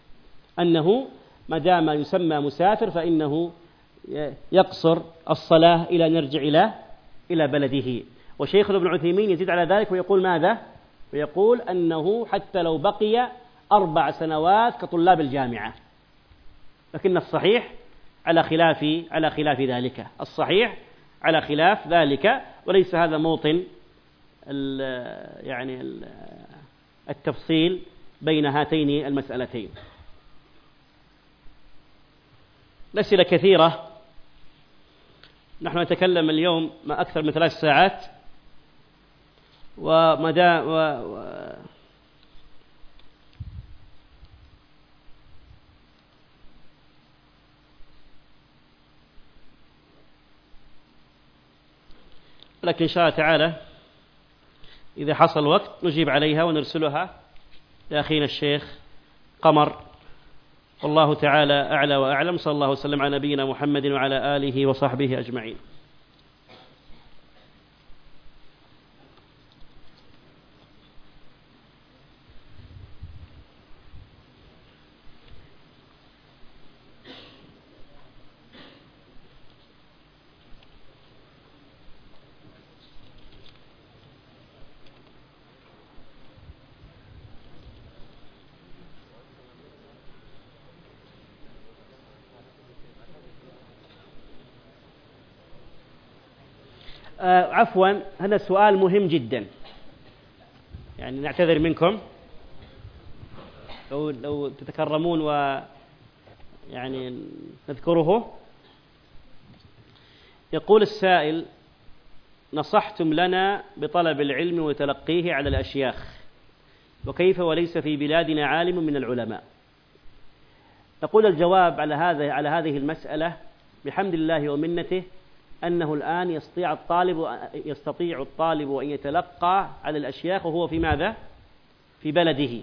أنه ما دام يسمى مسافر فإنه يقصر الصلاة إلى أن يرجع إلى إلى بلده. وشيخ ابن عثيمين يزيد على ذلك ويقول ماذا؟ ويقول أنه حتى لو بقي أربع سنوات كطلاب الجامعة. لكن الصحيح على خلاف على خلاف ذلك. الصحيح على خلاف ذلك وليس هذا موطن ال يعني ال التفصيل بين هاتين المسألتين. الأسئلة كثيرة. نحن نتكلم اليوم ما أكثر من ثلاث ساعات. ومدى و... و... لكن إن شاء الله تعالى إذا حصل وقت نجيب عليها ونرسلها لأخينا الشيخ قمر. والله تعالى أعلى وأعلم. صلى الله وسلم على نبينا محمد وعلى آله وصحبه أجمعين. عفوا هذا سؤال مهم جدا. يعني نعتذر منكم. لو لو تتكرمون و يعني نذكره. يقول السائل نصحتم لنا بطلب العلم وتلقيه على الأشياخ وكيف وليس في بلادنا عالم من العلماء؟ نقول الجواب على هذا على هذه المسألة بحمد الله ومنته أنه الآن يستطيع الطالب يستطيع الطالب أن يتلقى على الأشياخ وهو في ماذا؟ في بلده.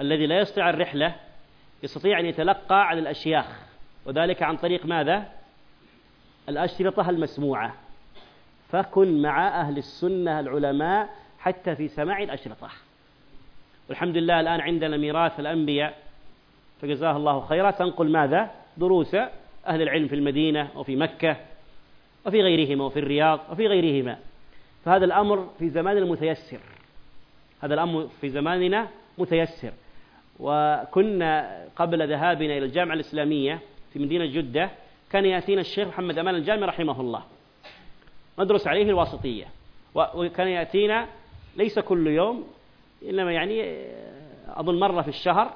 الذي لا يستطيع الرحلة يستطيع أن يتلقى على الأشياخ. وذلك عن طريق ماذا؟ الأشرطة المسموعة. فكن مع أهل السنة العلماء حتى في سماع الأشرطة. والحمد لله الآن عندنا ميراث الأنبياء. فجزاه الله خيرا. تنقل ماذا؟ دروس أهل العلم في المدينة وفي مكة. وفي غيرهما وفي الرياض وفي غيرهما. فهذا الأمر في زماننا متيسر هذا الأمر في زماننا متيسر. وكنا قبل ذهابنا إلى الجامعة الإسلامية في مدينة جدة كان يأتينا الشيخ محمد أمان الجامع رحمه الله. ندرس عليه الواسطية. وكان يأتينا ليس كل يوم إنما يعني أظن مرة في الشهر.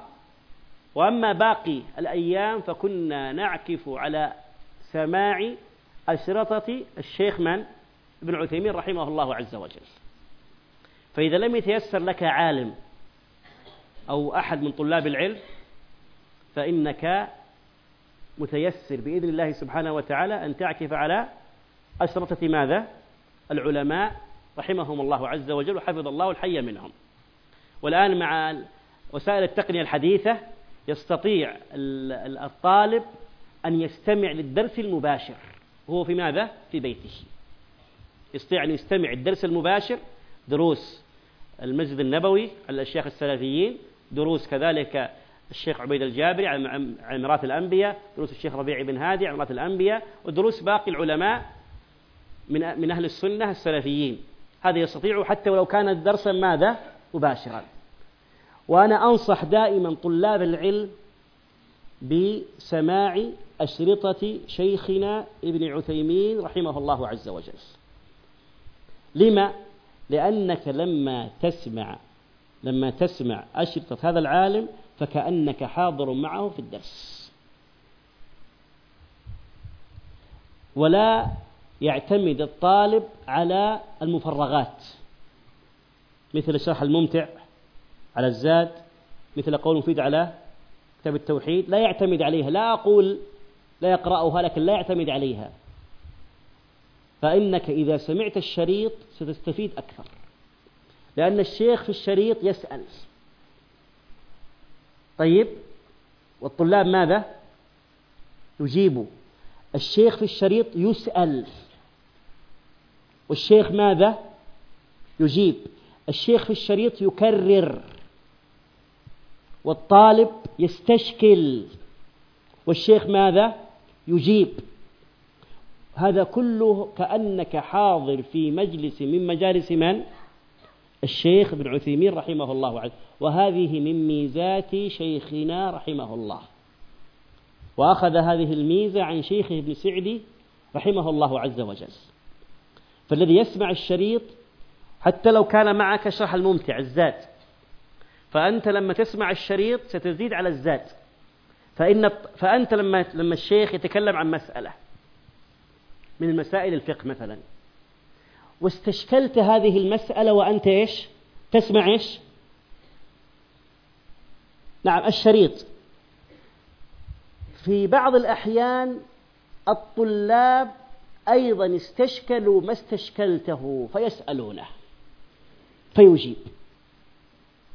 وأما باقي الأيام فكنا نعكف على سماع أشرطة الشيخ من؟ ابن عثيمين رحمه الله عز وجل فإذا لم يتيسر لك عالم أو أحد من طلاب العلم فإنك متيسر بإذن الله سبحانه وتعالى أن تعكف على أشرطة ماذا؟ العلماء رحمهم الله عز وجل وحفظ الله الحي منهم والآن مع وسائل التقنية الحديثة يستطيع الطالب أن يستمع للدرس المباشر وهو في ماذا؟ في بيته. يستطيع أن يستمع الدرس المباشر دروس المسجد النبوي على الأشياخ السلفيين دروس كذلك الشيخ عبيد الجابري عن عمرات الأنبياء دروس الشيخ ربيع بن هادي عمرات الأنبياء ودروس باقي العلماء من من أهل السنة السلفيين. هذا يستطيع حتى ولو كان درسا ماذا؟ مباشرا. وأنا أنصح دائما طلاب العلم بسماع أشرطة شيخنا ابن عثيمين رحمه الله عز وجل. لما؟ لأنك لما تسمع لما تسمع أشرطة هذا العالم فكأنك حاضر معه في الدرس. ولا يعتمد الطالب على المفرغات. مثل الشرح الممتع على الزاد مثل قول مفيد على كتاب التوحيد لا يعتمد عليها لا أقول لا يقرأها لكن لا يعتمد عليها. فإنك إذا سمعت الشريط ستستفيد أكثر. لأن الشيخ في الشريط يسأل. طيب والطلاب ماذا؟ يجيبوا الشيخ في الشريط يسأل. والشيخ ماذا؟ يجيب. الشيخ في الشريط يكرر. والطالب يستشكل. والشيخ ماذا؟ يجيب. هذا كله كأنك حاضر في مجلس من مجالس من؟ الشيخ ابن عثيمين رحمه الله عز وهذه من ميزات شيخنا رحمه الله. وأخذ هذه الميزة عن شيخه ابن سعدي رحمه الله عز وجل. فالذي يسمع الشريط حتى لو كان معك شرح الممتع الزاد. فأنت لما تسمع الشريط ستزيد على الزاد فإن فأنت لما لما الشيخ يتكلم عن مسألة من المسائل الفقه مثلا. واستشكلت هذه المسألة وأنت إيش؟ تسمع إيش؟ نعم الشريط. في بعض الأحيان الطلاب أيضا استشكلوا ما استشكلته فيسألونه فيجيب.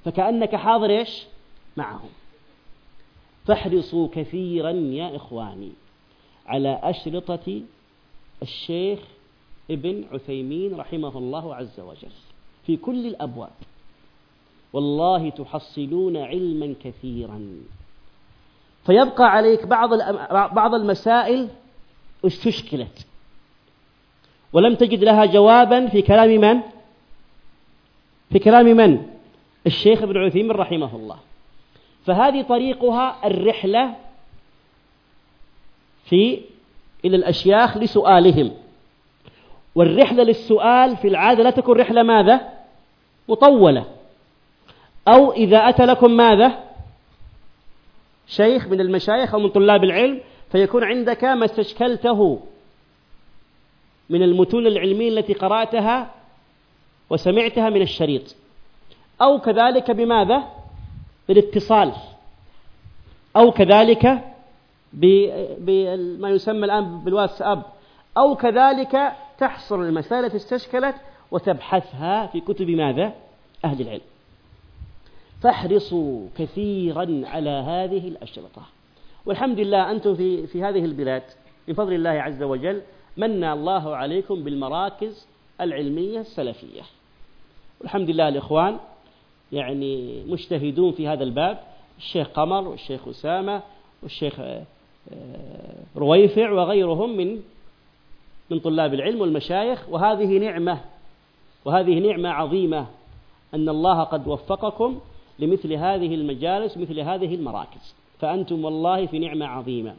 فكأنك حاضر إيش؟ معهم. فاحرصوا كثيرا يا إخواني على أشرطة الشيخ ابن عثيمين رحمه الله عز وجل في كل الأبواب. والله تحصلون علما كثيرا. فيبقى عليك بعض بعض المسائل استشكلت ولم تجد لها جوابا في كلام من؟ في كلام من؟ الشيخ ابن عثيمين رحمه الله فهذه طريقها الرحلة في إلى الأشياخ لسؤالهم والرحلة للسؤال في العادة لا تكون رحلة ماذا؟ مطولة أو إذا أتى لكم ماذا؟ شيخ من المشايخ أو من طلاب العلم فيكون عندك ما استشكلته من المتون العلمية التي قرأتها وسمعتها من الشريط أو كذلك بماذا؟ بالاتصال. أو كذلك بما يسمى الآن بالواتساب. أو كذلك تحصر المسائل التي استشكلت وتبحثها في كتب ماذا؟ أهل العلم. فاحرصوا كثيرا على هذه الأشرطة. والحمد لله أنتم في, في هذه البلاد. بفضل الله عز وجل من الله عليكم بالمراكز العلمية السلفية. والحمد لله الإخوان يعني مجتهدون في هذا الباب الشيخ قمر والشيخ أسامة والشيخ آه، رويفع وغيرهم من من طلاب العلم والمشايخ. وهذه نعمة وهذه نعمة عظيمة أن الله قد وفقكم لمثل هذه المجالس مثل هذه المراكز. فأنتم والله في نعمة عظيمة.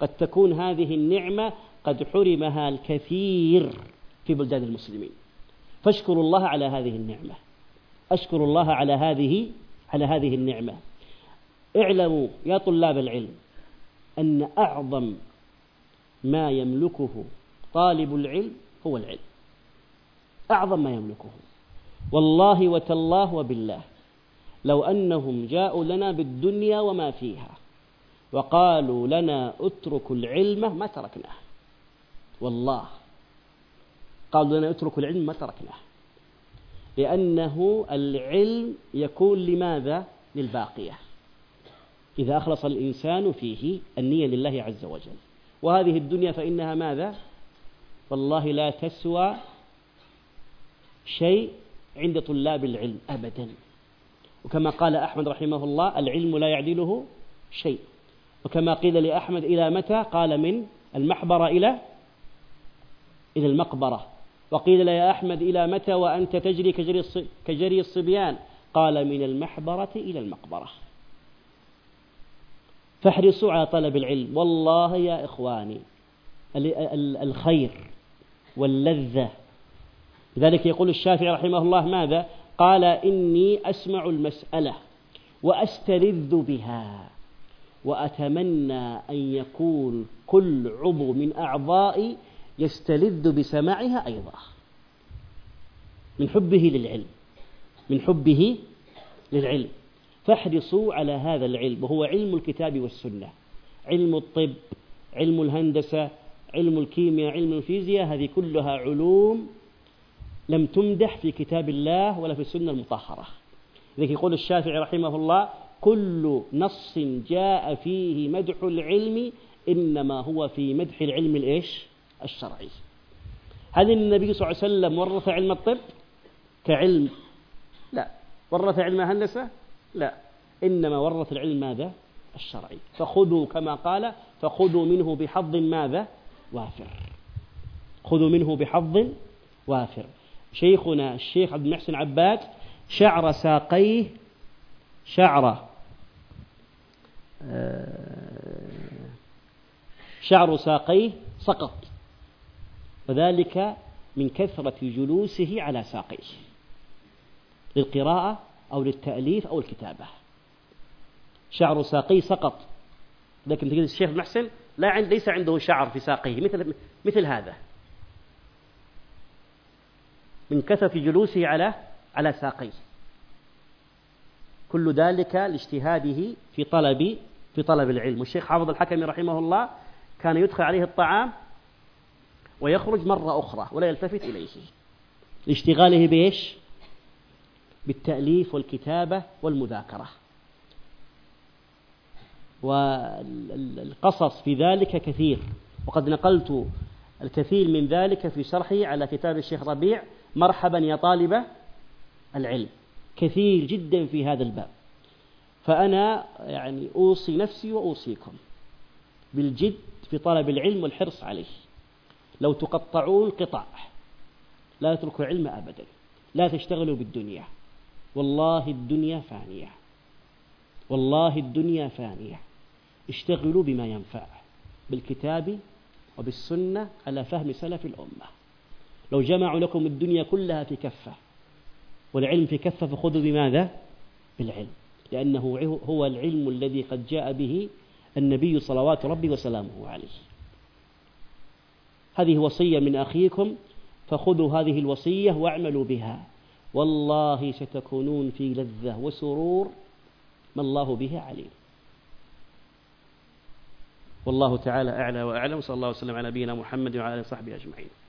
قد تكون هذه النعمة قد حرمها الكثير في بلدان المسلمين. فاشكروا الله على هذه النعمة. أشكر الله على هذه على هذه النعمة. اعلموا يا طلاب العلم أن أعظم ما يملكه طالب العلم هو العلم. أعظم ما يملكه. والله وتالله وبالله. لو أنهم جاءوا لنا بالدنيا وما فيها وقالوا لنا اتركوا العلم ما تركناه. والله قالوا لنا اتركوا العلم ما تركناه. لأنه العلم يكون لماذا؟ للباقية. إذا أخلص الإنسان فيه النية لله عز وجل. وهذه الدنيا فإنها ماذا؟ والله لا تسوى شيء عند طلاب العلم أبدا. وكما قال أحمد رحمه الله العلم لا يعدله شيء. وكما قيل لأحمد إلى متى؟ قال من المحبرة إلى إلى المقبرة. وقيل يا أحمد إلى متى وأنت تجري كجري, كجري الصبيان؟ قال من المحبرة إلى المقبرة. فاحرصوا على طلب العلم. والله يا إخواني الخير واللذة. لذلك يقول الشافعي رحمه الله ماذا؟ قال إني أسمع المسألة وأستلذ بها وأتمنى أن يكون كل عضو من أعضائي يستلذ بسماعها أيضا. من حبه للعلم. من حبه للعلم. فاحرصوا على هذا العلم. وهو علم الكتاب والسنة. علم الطب علم الهندسة علم الكيمياء علم الفيزياء هذه كلها علوم لم تمدح في كتاب الله ولا في السنة المطهرة. لذلك يقول الشافعي رحمه الله كل نص جاء فيه مدح العلم إنما هو في مدح العلم الإيش؟ الشرعي. هل النبي صلى الله عليه وسلم ورث علم الطب؟ كعلم. لا. ورث علم الهندسة؟ لا. إنما ورث العلم ماذا؟ الشرعي. فخذوا كما قال فخذوا منه بحظ ماذا؟ وافر. خذوا منه بحظ وافر. شيخنا الشيخ عبد المحسن عباد شعر ساقيه شعر آه، شعر ساقيه سقط. وذلك من كثرة جلوسه على ساقيه للقراءة أو للتأليف أو الكتابة. شعر ساقيه سقط. لكن تجد الشيخ محسن لا عند ليس عنده شعر في ساقيه مثل مثل هذا. من كثرة جلوسه على على ساقيه. كل ذلك لاجتهاده في طلب في طلب العلم. والشيخ حافظ الحكمي رحمه الله كان يدخل عليه الطعام ويخرج مرة أخرى ولا يلتفت إليه. لاشتغاله بإيش؟ بالتأليف والكتابة والمذاكرة. والقصص في ذلك كثير. وقد نقلت الكثير من ذلك في شرحي على كتاب الشيخ ربيع مرحبا يا طالب العلم. كثير جدا في هذا الباب. فأنا يعني أوصي نفسي وأوصيكم بالجد في طلب العلم والحرص عليه. لو تقطعون قطع لا تتركوا العلم أبدا لا تشتغلوا بالدنيا. والله الدنيا فانية. والله الدنيا فانية. اشتغلوا بما ينفع بالكتاب وبالسنة على فهم سلف الأمة. لو جمعوا لكم الدنيا كلها في كفة والعلم في كفة فخذوا بماذا؟ بالعلم. لأنه هو العلم الذي قد جاء به النبي صلوات ربي وسلامه عليه. هذه وصية من أخيكم فخذوا هذه الوصية واعملوا بها. والله ستكونون في لذة وسرور ما الله به عليم. والله تعالى أعلى وأعلم صلى الله وسلم على نبينا محمد وعلى آله وصحبه أجمعين.